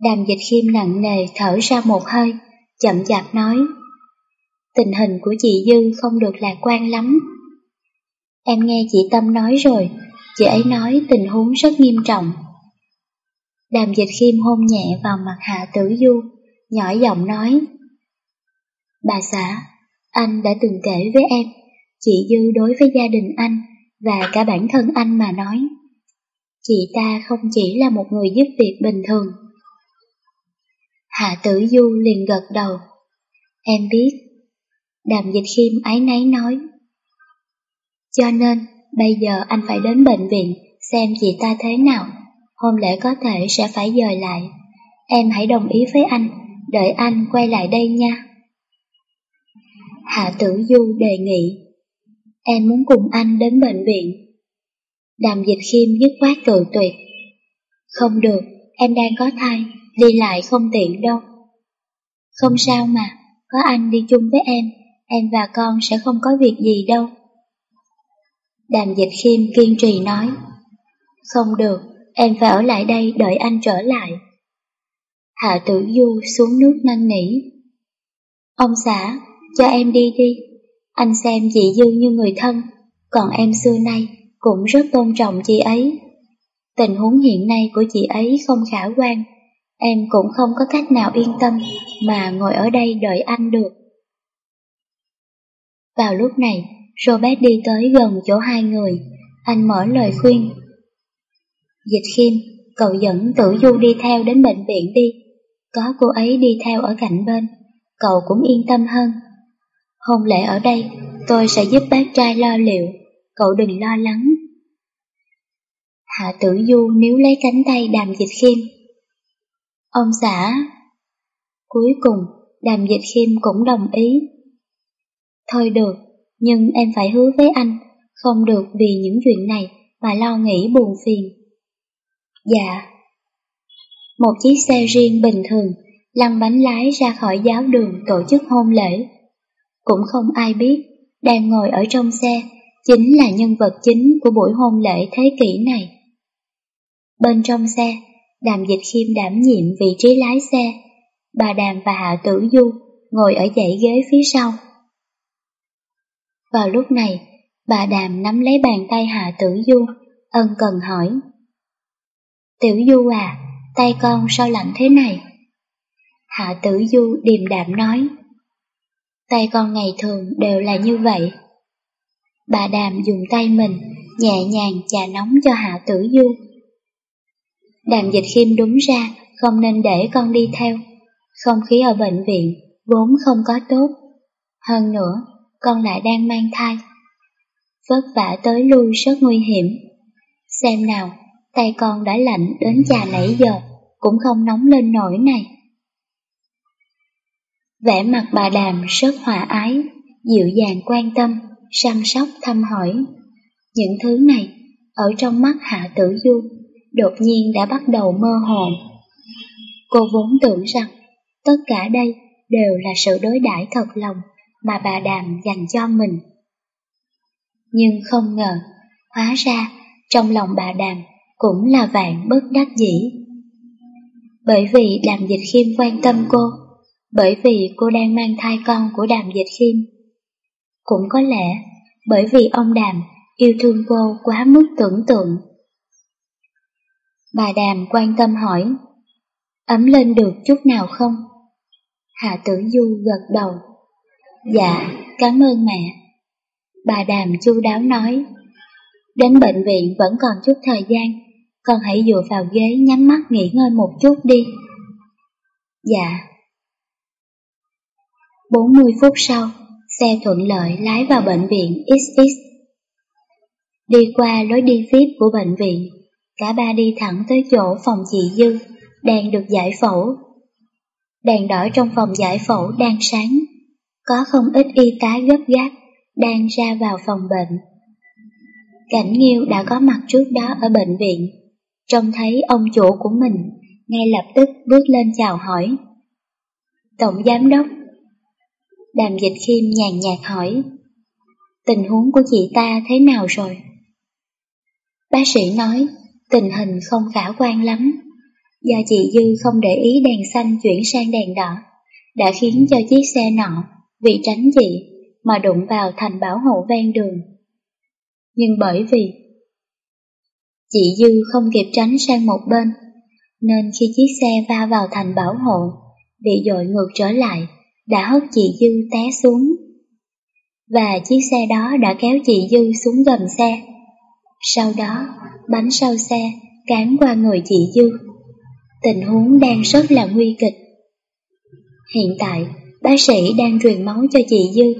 Đàm dịch khiêm nặng nề thở ra một hơi, chậm chạp nói. Tình hình của chị Dư không được lạc quan lắm. Em nghe chị Tâm nói rồi, chị ấy nói tình huống rất nghiêm trọng. Đàm dịch khiêm hôn nhẹ vào mặt Hạ Tử Du, nhỏ giọng nói. Bà xã, anh đã từng kể với em, chị Dư đối với gia đình anh và cả bản thân anh mà nói. Chị ta không chỉ là một người giúp việc bình thường. Hạ Tử Du liền gật đầu. Em biết. Đàm dịch khiêm ái náy nói. Cho nên, bây giờ anh phải đến bệnh viện xem chị ta thế nào. Hôm lễ có thể sẽ phải dời lại. Em hãy đồng ý với anh, đợi anh quay lại đây nha. Hạ Tử Du đề nghị. Em muốn cùng anh đến bệnh viện. Đàm dịch khiêm dứt khoát cự tuyệt. Không được, em đang có thai, đi lại không tiện đâu. Không sao mà, có anh đi chung với em, em và con sẽ không có việc gì đâu. Đàm dịch khiêm kiên trì nói. Không được, em phải ở lại đây đợi anh trở lại. Hạ tử du xuống nước năn nỉ. Ông xã, cho em đi đi, anh xem chị dư như người thân, còn em xưa nay cũng rất tôn trọng chị ấy. Tình huống hiện nay của chị ấy không khả quan, em cũng không có cách nào yên tâm mà ngồi ở đây đợi anh được. Vào lúc này, Robert đi tới gần chỗ hai người, anh mở lời khuyên. Dịch khiêm, cậu dẫn tử du đi theo đến bệnh viện đi, có cô ấy đi theo ở cạnh bên, cậu cũng yên tâm hơn. Hôn lễ ở đây, tôi sẽ giúp bác trai lo liệu, cậu đừng lo lắng. Hạ tử du níu lấy cánh tay đàm dịch khiêm. Ông xã. Cuối cùng, đàm dịch khiêm cũng đồng ý. Thôi được, nhưng em phải hứa với anh, không được vì những chuyện này mà lo nghĩ buồn phiền. Dạ. Một chiếc xe riêng bình thường lăn bánh lái ra khỏi giáo đường tổ chức hôn lễ. Cũng không ai biết, đang ngồi ở trong xe chính là nhân vật chính của buổi hôn lễ thế kỷ này. Bên trong xe, Đàm Dịch Khiêm đảm nhiệm vị trí lái xe, bà Đàm và Hạ Tử Du ngồi ở dãy ghế phía sau. Vào lúc này, bà Đàm nắm lấy bàn tay Hạ Tử Du, ân cần hỏi. Tiểu Du à, tay con sao lạnh thế này? Hạ Tử Du điềm đạm nói. Tay con ngày thường đều là như vậy. Bà Đàm dùng tay mình nhẹ nhàng chà nóng cho Hạ Tử Du. Đàm dịch khiêm đúng ra không nên để con đi theo. Không khí ở bệnh viện vốn không có tốt. Hơn nữa, con lại đang mang thai. Vất vả tới lui rất nguy hiểm. Xem nào, tay con đã lạnh đến trà nãy giờ, cũng không nóng lên nổi này. Vẻ mặt bà Đàm rất hòa ái, dịu dàng quan tâm, săn sóc thăm hỏi. Những thứ này, ở trong mắt Hạ Tử Du, đột nhiên đã bắt đầu mơ hồ. Cô vốn tưởng rằng tất cả đây đều là sự đối đãi thật lòng mà bà Đàm dành cho mình. Nhưng không ngờ, hóa ra trong lòng bà Đàm cũng là vạn bất đắc dĩ. Bởi vì Đàm Dịch Khiêm quan tâm cô, bởi vì cô đang mang thai con của Đàm Dịch Khiêm. Cũng có lẽ bởi vì ông Đàm yêu thương cô quá mức tưởng tượng. Bà Đàm quan tâm hỏi, ấm lên được chút nào không? Hạ Tử Du gật đầu. Dạ, cảm ơn mẹ. Bà Đàm chu đáo nói, đến bệnh viện vẫn còn chút thời gian, con hãy dựa vào ghế nhắm mắt nghỉ ngơi một chút đi. Dạ. 40 phút sau, xe thuận lợi lái vào bệnh viện XX. Đi qua lối đi VIP của bệnh viện, cả ba đi thẳng tới chỗ phòng chị Dư, đang được giải phẫu. Đèn đỏ trong phòng giải phẫu đang sáng, có không ít y tá gấp gáp đang ra vào phòng bệnh. Cảnh Nghiêu đã có mặt trước đó ở bệnh viện, trông thấy ông chủ của mình, ngay lập tức bước lên chào hỏi. Tổng giám đốc Đàm dịch khiêm nhàn nhạt hỏi Tình huống của chị ta thế nào rồi? Bác sĩ nói tình hình không khả quan lắm Do chị Dư không để ý đèn xanh chuyển sang đèn đỏ đã khiến cho chiếc xe nọ vì tránh chị mà đụng vào thành bảo hộ ven đường. Nhưng bởi vì chị Dư không kịp tránh sang một bên, nên khi chiếc xe va vào thành bảo hộ, bị dội ngược trở lại, đã hất chị Dư té xuống. Và chiếc xe đó đã kéo chị Dư xuống gầm xe. Sau đó, bánh sau xe cán qua người chị Dư. Tình huống đang rất là nguy kịch. Hiện tại, bác sĩ đang truyền máu cho chị Dư.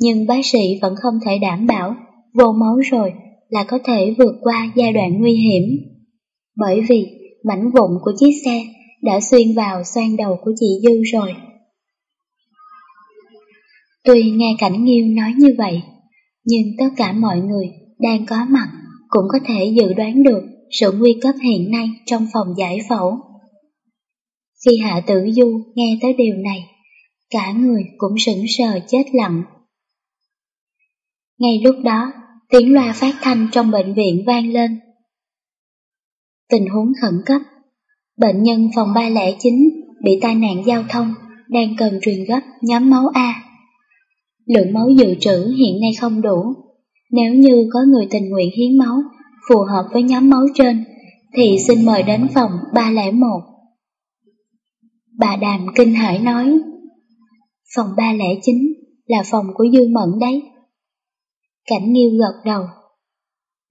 Nhưng bác sĩ vẫn không thể đảm bảo vô máu rồi là có thể vượt qua giai đoạn nguy hiểm. Bởi vì mảnh vụn của chiếc xe đã xuyên vào xoang đầu của chị Dư rồi. Tuy nghe Cảnh Nghiêu nói như vậy, nhưng tất cả mọi người đang có mặt cũng có thể dự đoán được sự nguy cấp hiện nay trong phòng giải phẫu. Khi Hạ Tử Du nghe tới điều này, cả người cũng sững sờ chết lặng. Ngay lúc đó, tiếng loa phát thanh trong bệnh viện vang lên. Tình huống khẩn cấp, bệnh nhân phòng 309 bị tai nạn giao thông đang cần truyền gấp nhóm máu A. Lượng máu dự trữ hiện nay không đủ. Nếu như có người tình nguyện hiến máu phù hợp với nhóm máu trên, thì xin mời đến phòng 301. Bà Đàm kinh hãi nói, phòng 309 là phòng của Dư Mẫn đấy. Cảnh Nghiêu gật đầu.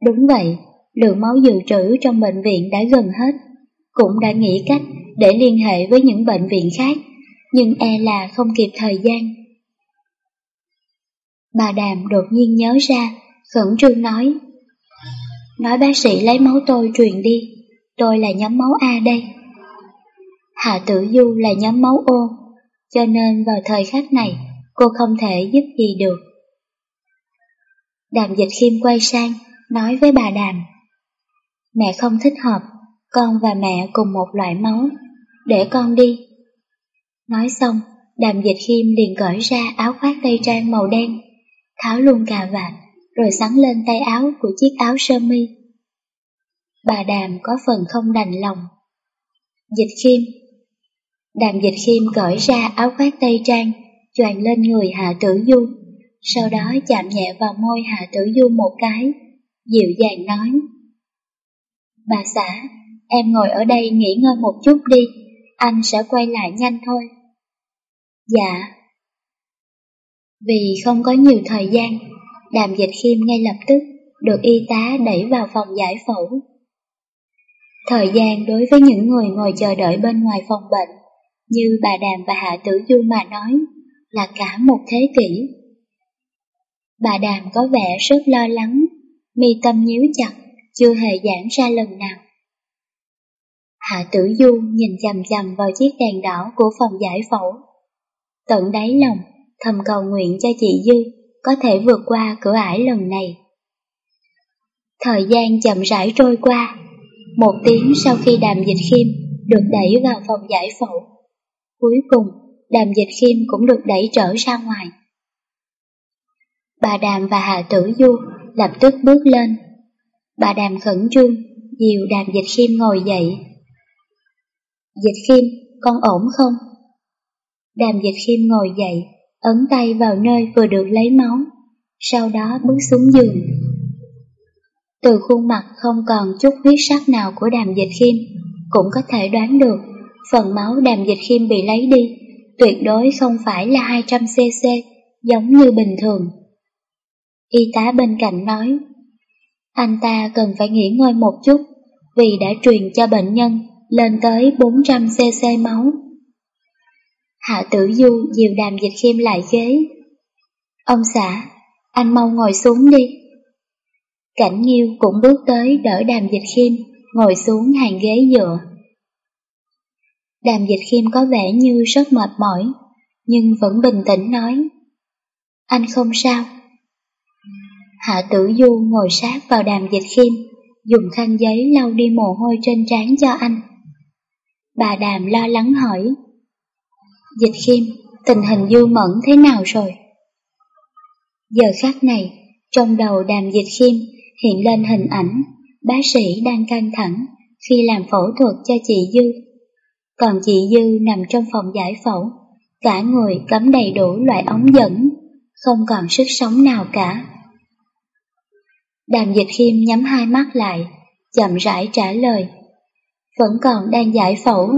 Đúng vậy, lượng máu dự trữ trong bệnh viện đã gần hết, cũng đã nghĩ cách để liên hệ với những bệnh viện khác, nhưng e là không kịp thời gian. Bà Đàm đột nhiên nhớ ra, khẩn trương nói. Nói bác sĩ lấy máu tôi truyền đi, tôi là nhóm máu A đây. Hạ Tử Du là nhóm máu O, cho nên vào thời khắc này cô không thể giúp gì được. Đàm dịch khiêm quay sang, nói với bà Đàm. Mẹ không thích hợp, con và mẹ cùng một loại máu, để con đi. Nói xong, đàm dịch khiêm liền cởi ra áo khoác tây trang màu đen, tháo luôn cà vạt, rồi sắn lên tay áo của chiếc áo sơ mi. Bà Đàm có phần không đành lòng. Dịch khiêm Đàm dịch khiêm cởi ra áo khoác tây trang, choàng lên người Hạ Tử Du, sau đó chạm nhẹ vào môi Hạ Tử Du một cái, dịu dàng nói. Bà xã, em ngồi ở đây nghỉ ngơi một chút đi, anh sẽ quay lại nhanh thôi. Dạ. Vì không có nhiều thời gian, đàm dịch khiêm ngay lập tức được y tá đẩy vào phòng giải phẫu. Thời gian đối với những người ngồi chờ đợi bên ngoài phòng bệnh, như bà Đàm và Hạ Tử Du mà nói, là cả một thế kỷ. Bà Đàm có vẻ rất lo lắng, mi tâm nhíu chặt, chưa hề giãn ra lần nào. Hạ Tử Du nhìn chầm chầm vào chiếc đèn đỏ của phòng giải phẫu. Tận đáy lòng, thầm cầu nguyện cho chị Dư có thể vượt qua cửa ải lần này. Thời gian chậm rãi trôi qua, một tiếng sau khi đàm dịch khiêm được đẩy vào phòng giải phẫu. Cuối cùng, đàm dịch khiêm cũng được đẩy trở ra ngoài. Bà đàm và Hà Tử Du lập tức bước lên. Bà đàm khẩn trương, dìu đàm dịch khiêm ngồi dậy. Dịch khiêm, con ổn không? Đàm dịch khiêm ngồi dậy, ấn tay vào nơi vừa được lấy máu, sau đó bước xuống giường. Từ khuôn mặt không còn chút huyết sắc nào của đàm dịch khiêm, cũng có thể đoán được phần máu đàm dịch khiêm bị lấy đi tuyệt đối không phải là 200cc giống như bình thường. Y tá bên cạnh nói, anh ta cần phải nghỉ ngơi một chút vì đã truyền cho bệnh nhân lên tới 400cc máu. Hạ tử du dìu đàm dịch khiêm lại ghế. Ông xã, anh mau ngồi xuống đi. Cảnh Nghiêu cũng bước tới đỡ đàm dịch khiêm, ngồi xuống hàng ghế dựa. Đàm dịch khiêm có vẻ như rất mệt mỏi, nhưng vẫn bình tĩnh nói. Anh không sao. Hạ tử du ngồi sát vào đàm dịch khiêm, dùng khăn giấy lau đi mồ hôi trên trán cho anh. Bà đàm lo lắng hỏi. Dịch khiêm, tình hình dư mẫn thế nào rồi? Giờ khắc này, trong đầu đàm dịch khiêm hiện lên hình ảnh bác sĩ đang căng thẳng khi làm phẫu thuật cho chị Dư. Còn chị Dư nằm trong phòng giải phẫu, cả người cắm đầy đủ loại ống dẫn, không còn sức sống nào cả. Đàm dịch khiêm nhắm hai mắt lại, chậm rãi trả lời. Vẫn còn đang giải phẫu.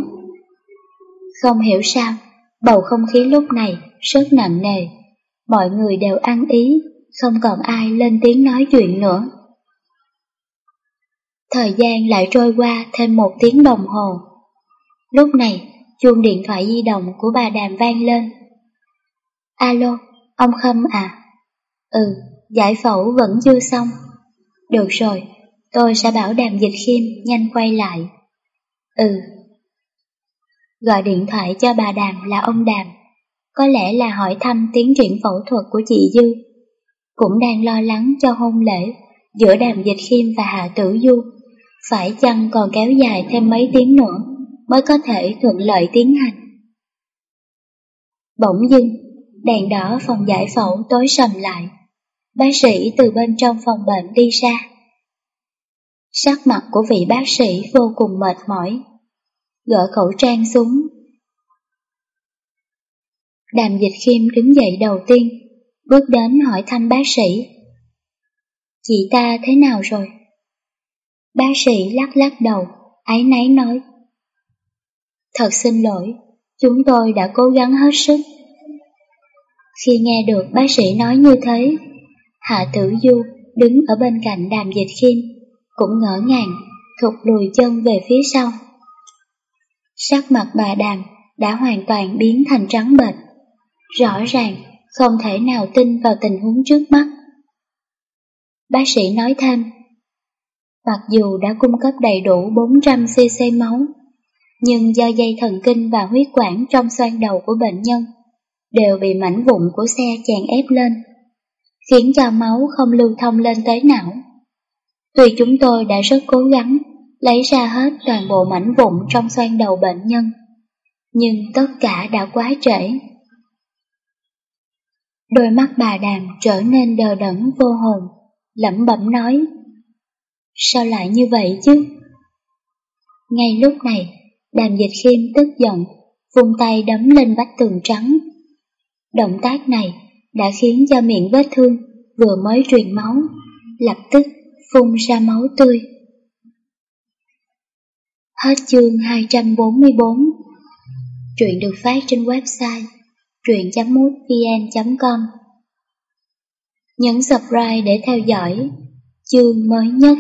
Không hiểu sao, bầu không khí lúc này rất nặng nề. Mọi người đều ăn ý, không còn ai lên tiếng nói chuyện nữa. Thời gian lại trôi qua thêm một tiếng đồng hồ. Lúc này, chuông điện thoại di động của bà Đàm vang lên. Alo, ông Khâm à? Ừ, giải phẫu vẫn chưa xong. Được rồi, tôi sẽ bảo Đàm Dịch Khiêm nhanh quay lại. Ừ. Gọi điện thoại cho bà Đàm là ông Đàm, có lẽ là hỏi thăm tiến triển phẫu thuật của chị Dư. Cũng đang lo lắng cho hôn lễ giữa Đàm Dịch Khiêm và Hạ Tử Du, phải chăng còn kéo dài thêm mấy tiếng nữa mới có thể thuận lợi tiến hành. Bỗng dưng, đèn đỏ phòng giải phẫu tối sầm lại. Bác sĩ từ bên trong phòng bệnh đi ra. Sắc mặt của vị bác sĩ vô cùng mệt mỏi. Gỡ khẩu trang xuống. Đàm dịch khiêm đứng dậy đầu tiên, bước đến hỏi thăm bác sĩ. Chị ta thế nào rồi? Bác sĩ lắc lắc đầu, ái náy nói. Thật xin lỗi, chúng tôi đã cố gắng hết sức. Khi nghe được bác sĩ nói như thế, Hạ Tử Du đứng ở bên cạnh đàm dịch khiêm, cũng ngỡ ngàng, thụt lùi chân về phía sau. Sắc mặt bà đàm đã hoàn toàn biến thành trắng bệch. Rõ ràng không thể nào tin vào tình huống trước mắt. Bác sĩ nói thêm, mặc dù đã cung cấp đầy đủ 400cc máu, nhưng do dây thần kinh và huyết quản trong xoang đầu của bệnh nhân đều bị mảnh vụn của xe chèn ép lên, khiến cho máu không lưu thông lên tới não. Tuy chúng tôi đã rất cố gắng lấy ra hết toàn bộ mảnh vụn trong xoang đầu bệnh nhân, nhưng tất cả đã quá trễ. Đôi mắt bà đàm trở nên đờ đẫn vô hồn, lẩm bẩm nói, sao lại như vậy chứ? Ngay lúc này, đàm dịch khiêm tức giận, vung tay đấm lên vách tường trắng. Động tác này đã khiến cho miệng vết thương vừa mới truyền máu, lập tức phun ra máu tươi. Hết chương 244 Truyện được phát trên website truyện.mútvn.com Nhấn subscribe để theo dõi chương mới nhất.